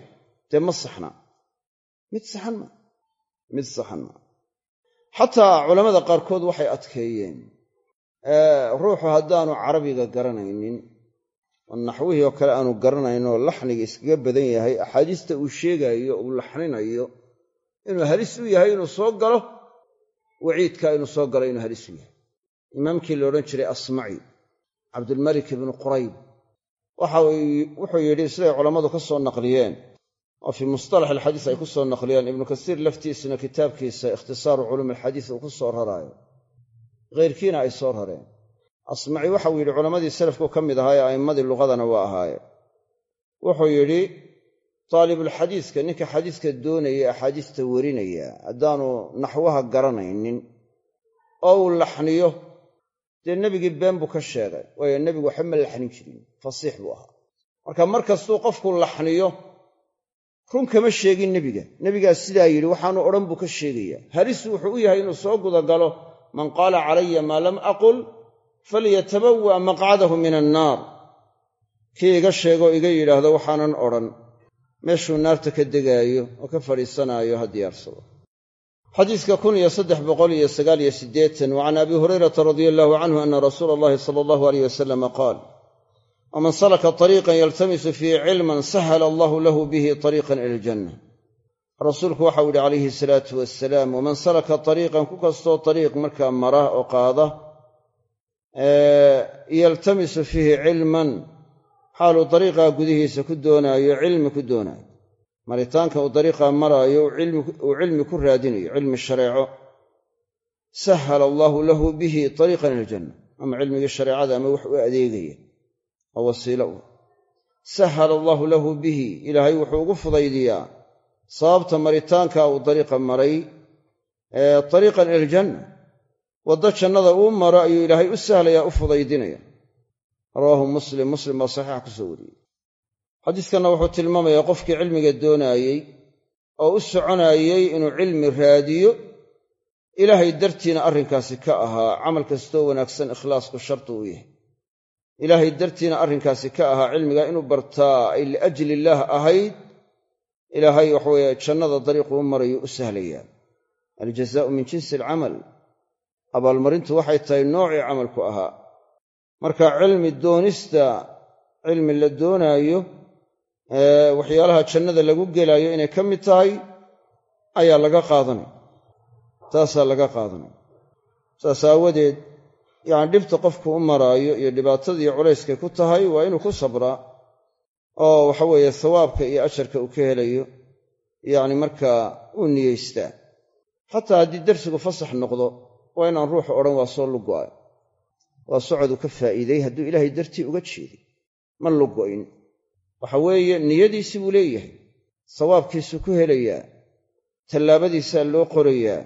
Dee ma saxna? Mid saxan ma. Mid saxan ma. Xataa culammada qaarkood waxay adkeeyeen. Ruuxu haddaanu carabiga garanaynin oo naxwihii oo kale aanu garanayn oo laxniga iskaga badan yahay axaadiista uu sheegaayo uu laxninayo inuu halis u yahay inuu soo galo waciidkaa inuu soo galo inuu halis u yahay. Imaamkii la odhan jiray asmaci cabdulmalik ibnu qurayb wuxuu yidhi siday culammadu ka soo naqliyeen oo fii mustalax alxadiis ay ku soo naqliyeen ibnu kasiir laftiisuna kitaabkiisa ikhtisaaru culuum alxadiis uu ku soo raraayo. Khayrkiina ay soo rareen. Asmaci waxau yidhi culammadii salafku ka mid ahaa ee a'immadii luqadana waa ahaaye. Wuxuu yidhi taalibulxadiiska ninka xadiiska doonaya axaadiista warinaya haddaanu naxwaha garanaynin oo uu laxniyo dee nebigii been buu ka sheegay. Waayo nebigu waxba ma laxnin jirin. Fasiix buu ahaa. Marka mar kastuu qofku laxniyo run kama sheegin nebiga. Nebigaas sidaa yidhi waxaanu odhan buu ka sheegaya halis wuxuu u yahay inuu soo gudagalo man qaala calaya maa lam aqul falyatabawa maqcadahu min annaar. Kii iga sheegoo iga yidhaahdo waxaanan odhan. Meeshuu naarta ka degaayo oo ka fadhiisanaayo ha diyaarsado xadiiska kun iyo saddex boqol iyo sagaal iyo siddeetan wa can abi hurayrata radia allahu canhu ana rasuula allahi sala allahu aleyh wasalam qaal waman salaka ariiqan yaltamisu fiihi cilman sahala allahu lahu bihi ariiqan ila aljanna rasuulku waxau yihi calayhi salaatu wasalaam waman salaka ariiqan ku kastoo ariiq markaa mara oo qaada yaltamisu fiihi cilman xaaluu ariiqaa gudihiisa ku doonaayo cilmi ku doonaayo maritaanka uu dariiqaa maraayo uu cilmi ku raadinayo cilmi shareeco sahala allaahu lahu bihi ariiqan ila aljanna. Ama cilmigii shareecada ama wax u adeegaya oo wasiilo. U sahala allaahu lahu bihi ilaahay wuxuu ugu fudaydiyaa sababta maritaanka uu dariiqa maray ariiqan ila aljanna. Waddo jannada uu maro ayuu ilaahay u sahlayaa u fudaydinaya rawaahu muslim muslim baa saxiixa ku soo wariyey xadiiskanna wuxuu tilmaamayaa qofkii cilmiga doonaayey oo u soconaayey inuu cilmi raadiyo. Ilaahay dartiina arrinkaasi ka ahaa camal kastoo wanaagsan ikhlaasku sharti u yahay. Ilaahay dartiina arrinkaasi ka ahaa cilmigaa inuu bartaa ay liajli illaah ahayd ilaahay waxaweeye jannada dariiqu u marayu u sahlayaa aljazaau min jinsi alcamal. Abaalmarintu waxay tahay noocii camalku ahaa. Marka cilmi doonista cilmi la doonaayo waxyaalaha jannada lagu gelaayo inay ka mid tahay ayaa laga qaadanaya taasaa laga qaadanaya saas aawadeed yacni dhibta qofku u maraayo iyo dhibaatadii culayskay ku tahay waa inuu ku sabraa oo waxaweeye thawaabka iyo ajarka uu ka helayo yacni markaa uu niyeystaa xataa haddii darsigu fasax noqdo waa inaan ruuxu odhan waa soo lugo'ay waa socodu ka faa'iiday hadduu ilaahay dartii uga jeeday ma lugo'in waxa weeye niyadiisii buu leeyahay. Sawaabkiisuu ku helayaa. Tallaabadiisaa loo qorayaa.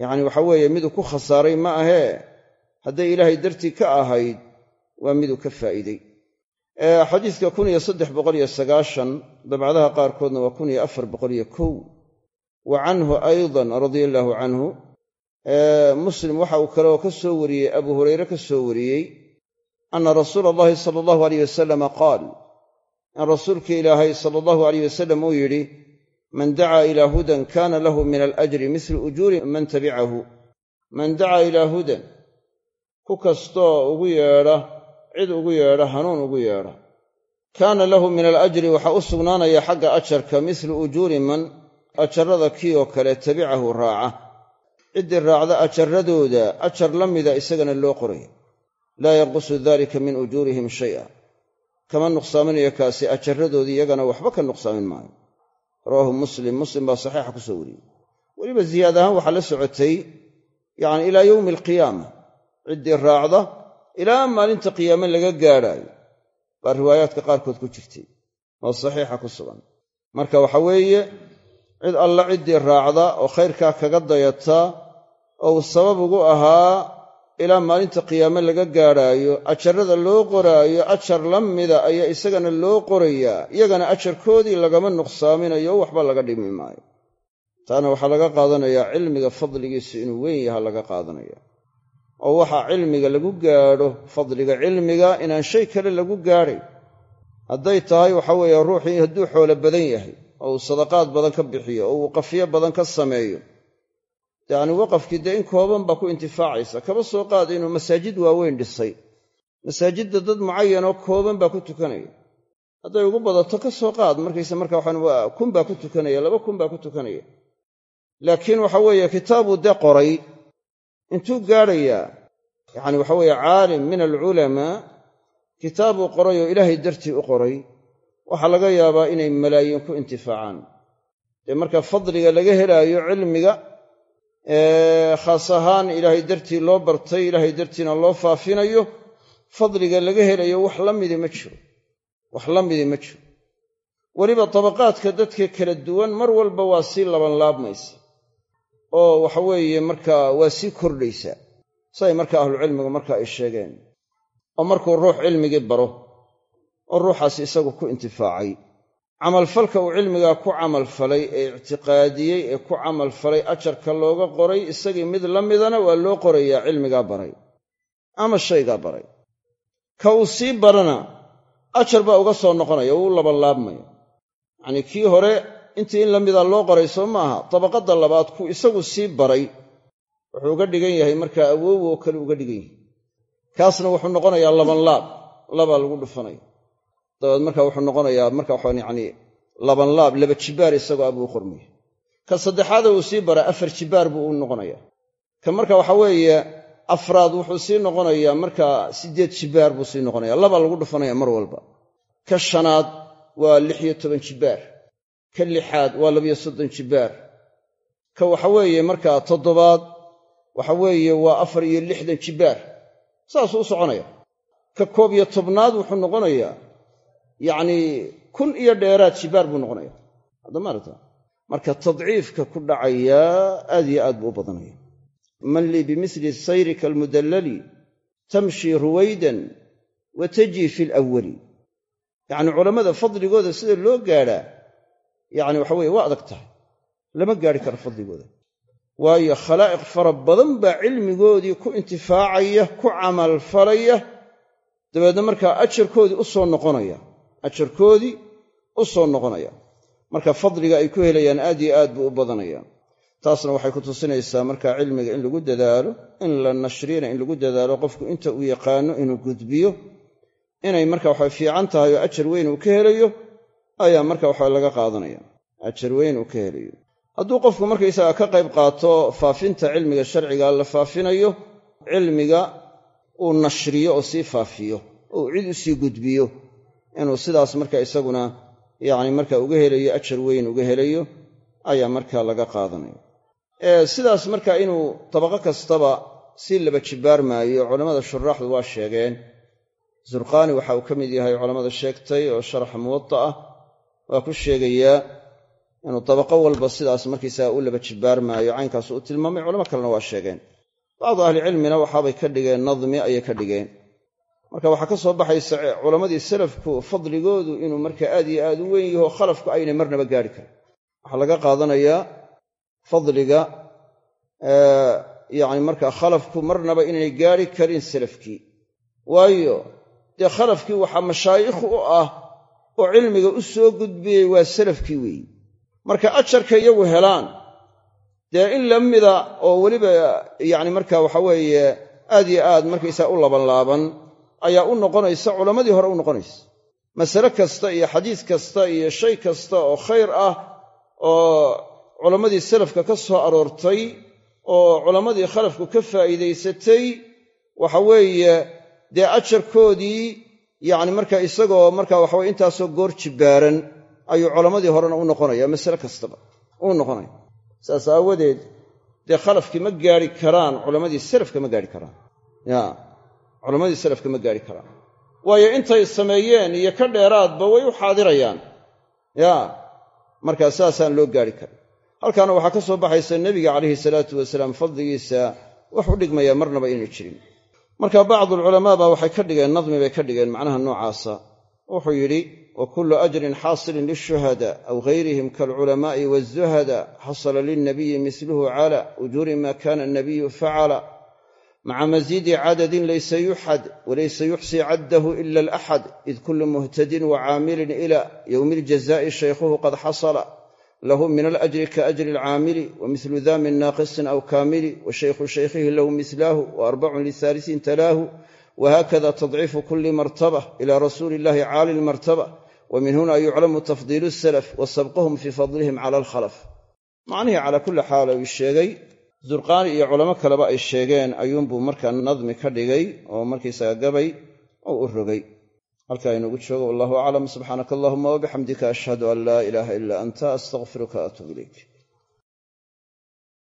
Yacni waxa weeye miduu ku khasaaray ma ahee. Hadday ilaahay dartii ka ahayd waa miduu ka faa'iidey xadiiska kun iyo saddex boqoliyo sagaashan dabcadaha qaarkoodna waa kun iyo afar boqoliyo kow. Wa canhu aydan radia allaahu canhu muslim waxa uu kaleoo ka soo wariyey abu hurayre ka soo wariyey anna rasuula allahi sala allahu aleyh wasalama qaal in rasuulka ilaahay sala allahu aleyh wasalam uu yidhi man dacaa ilaa hudan kaana lahu min alajri mislu ujuuri man tabicahu man dacaa ilaa hudan ku kastoo ugu yeedha cid ugu yeedha hanuun ugu yeedha. Kaana lahu min alajri waxaa u sugnaanaya xagga ajarka mislu ujuuri man ajarrada kii oo kale tabicahu raaca. Ciddii raacda ajarradooda ajar la mida isagana loo qoraya laa yanqusu dalika min ujuurihim shay'a kama nuqsaaminayo kaasi ajarradoodii iyagana waxba ka nuqsaamin maayo. Rawaahu muslim. Muslim baa saxiixa ku soo wariyey. Weliba ziyaad ahaan waxaa la socotay yacni ilaa yowmi alqiyaama ciddii raacda ilaa maalinta qiyaame laga gaadhaayo baa riwaayaadka qaarkood ku jirtay oo saxiixa ku sugan. Marka waxa weeye cid alla ciddii raacda oo khayrkaa kaga dayataa oo uu sabab ugu ahaa ilaa maalinta qiyaame laga gaadhaayo ajarrada loo qoraayo ajar la mida ayaa isagana loo qorayaa iyagana ajarkoodii lagama nuqsaaminayo waxba laga dhimi maayo. Taana waxaa laga qaadanayaa cilmiga fadligiisu inuu weyn yaha laga qaadanaya. Oo waxaa cilmiga lagu gaadho fadliga cilmiga inaan shay kale lagu gaadhay. Hadday tahay waxa weeye ruuxii hadduu xoolo badan yahay oo uu sadaqaad badan ka bixiyo oo uu qafiyo badan ka sameeyo yacni waqafkii dee in kooban baa ku intifaacaysa. Kaba soo qaada inuu masaajid waaweyn dhisay. Masaajidda dad mucayanoo kooban baa ku tukanaya hadday ugu badato ka soo qaad. Markayse marka waxaan kun baa ku tukanaya laba kun baa ku tukanaya laakiin waxa weeye kitaabuu dee qoray. Intuu gaadhayaa yacni waxa weeye caalim min alculamaa kitaabuu qoray oo ilaahay dartii u qoray waxaa laga yaabaa inay malaayiin ku intifaacaan. Dee marka fadliga laga helaayo cilmiga khaas ahaan ilaahay dartii loo bartay ilaahay dartiina loo faafinayo fadliga laga helayo wax la midi ma jiro. Wax la midi ma jiro. Weliba tabaqaadka dadka kala duwan mar walba waa sii labanlaabmaysa oo waxa weeye markaa waa sii kordhaysaa siay marka ahlucilmigu marka ay sheegeen. Oo markuu ruux cilmigii baro oo ruuxaas isagu ku intifaacay camalfalka uu cilmigaa ku camalfalay ee ictiqaadiyey ee ku camalfalay ajarka looga qoray isagii mid la midana waa loo qorayaa cilmigaa baray ama shaygaa baray. Ka uu sii barana ajar baa uga soo noqonaya wuu labanlaabmaya yacnii kii hore intii in la mida loo qoray soo maaha dabaqadda labaad ku isagu sii baray wuxuu uga dhigan yahay markaa awoow oo kale uga dhigan yahay. Kaasna wuxuu noqonayaa labanlaab labaa lagu dhufanaya dabeed marka wuxuu noqonayaa marka waxaan yacni labanlaab laba jibaar isagoo abuu qormaya ka saddexaada uu sii bara afar jibaar buu u noqonayaa. Ka marka waxa weeye afraad wuxuu sii noqonayaa markaa siddeed jibaar buu sii noqonaya labaa lagu dhufanaya mar walba. Ka shanaad waa lix iyo toban jibaar. Ka lixaad waa labiyo soddon jibaar. Ka waxa weeye markaa toddobaad waxa weeye waa afar iyo lixdan jibaar. Saasuu u soconaya ka koob iyo tobnaad wuxuu noqonayaa yacnii kun iyo dheeraad jibaar buu noqonaya. Haddamaarata marka tadciifka ku dhacayaa aad iyo aad buu u badanaya man lii bimili sayrika almudallali tamshii ruwaydan wa tajii fi alawali yacni culammada fadligooda sida loo gaadhaa yacni waxa weye waa adag tahay. Lama gaadhi karo fadligooda. Waayo khalaa'iq fara badan baa cilmigoodii ku intifaacaya ku camalfalaya. Dabeedna markaa ajarkoodii u soo noqonaya ajarkoodii u soo noqonaya. Marka fadliga ay ku helayaan aad iyo aad buu u badanaya. Taasna waxay ku tusinaysaa markaa cilmiga in lagu dadaalo in la nashriyana in lagu dadaalo qofku inta uu yaqaano inuu gudbiyo. Inay marka waxa fiican tahay oo ajar weyn uu ka helayo ayaa marka waxa laga qaadanaya. Ajar weyn uu ka helayo. Hadduu qofku markaysaga ka qayb qaato faafinta cilmiga sharciga la faafinayo cilmiga uu nashriyo oo sii faafiyo oo uu cid u sii gudbiyo inuu sidaas marka isaguna yacni marka uga helayo ajar weyn uga helayo ayaa marka laga qaadanaya sidaas marka inuu tabaqo kastaba si laba jibaarmaayo culammada shuraaxdu waa sheegeen. Zurqaani waxa uu ka mid yahay culammada sheegtay oo sharaxa muwada ah waa ku sheegayaa inuu dabaqo walba sidaas markiisaga u laba jibbaarmaayo caynkaasu u tilmaamay culamo kalena waa sheegeen. Bacdu ahlicilmina waxaabay ka dhigeen nadmi ayay ka dhigeen marka waxaa ka soo baxaysa culammadii salafku fadligoodu inuu marka aad iyo aad u weyn yaho khalafku aynay marnaba gaari karin. Waxaa laga qaadanayaa fadliga yacni marka khalafku marnaba inaynay gaari karin salafkii waayo dee khalafkii waxaa mashaayikh u ah oo cilmiga u soo gudbiyey waa salafkii weeyi marka ajarka iyagu helaan dee in la mida oo weliba yacni marka waxa weeye aad yo aad markaysaa u labanlaaban ayaa u noqonaysa culammadii hore u noqonaysa. Masale kasta iyo xadiis kasta iyo shay kasta oo khayr ah oo culammadii salafka ka soo aroortay oo culammadii khalafku ka faa'iidaysatay waxa weeye dee ajarkoodii yacni marka isagoo marka waxaweye intaasoo goor jibbaaran ayuu culammadii horena u noqonaya masale kastaba uu noqonaya. Saas aawadeed dee khalafkii ma gaari karaan culammadii salafka ma gaari karaan. Ya culammadii salafka ma gaari karaan. Waayo intay sameeyeen iyo ka dheeraadba way u xaadirayaan. Ya markaa saasaan loo gaari karin. Halkaana waxaa ka soo baxaysa nebiga calayhi salaatu wasalaam fadligiisa wax u dhigmaya marnaba inay jirin. Marka bacdualculamaa baa waxay ka dhigeen nadmi bay ka dhigeen macnaha noocaasa. Wuxuu yidhi wa kullu ajrin xaasilin lishuhada aw gayrihim kaalculamaa'i waazuhada xasala lilnabiyi misluhu cala ujuuri ma kana anabiyu facala maca masiidi cadadin laysa yuxad walaysa yuxsii caddahu ila alaxad id kullu muhtadin wa caamilin ila yowmi aljaza'i shaykhuhu qad xasala lahu min alajri kaajri alcaamili wa mislu da min naaqisin aw kaamili wa shaykhu shaykhihi lahu mislaahu wa arbacun lihaalisin talaahu wahakada tadciifu kulli martaba ila rasuuli illahi caali lmartaba wa min huna yuclamu tafdiilu salaf wa sabquhum fii fadlihim cala alkhalaf. Macnihii calaa kulli xaal uu sheegay zurqaani iyo culamo kaleba ay sheegeen ayuunbuu markaa nadmi ka dhigay oo markiisaga gabay oo u rogay. Halkaa inoogu joogo wallahu aclam subxaanaka allahuma wabixamdika ashhadu an laa ilaaha ilaa anta astaqfiruka atuub ilayk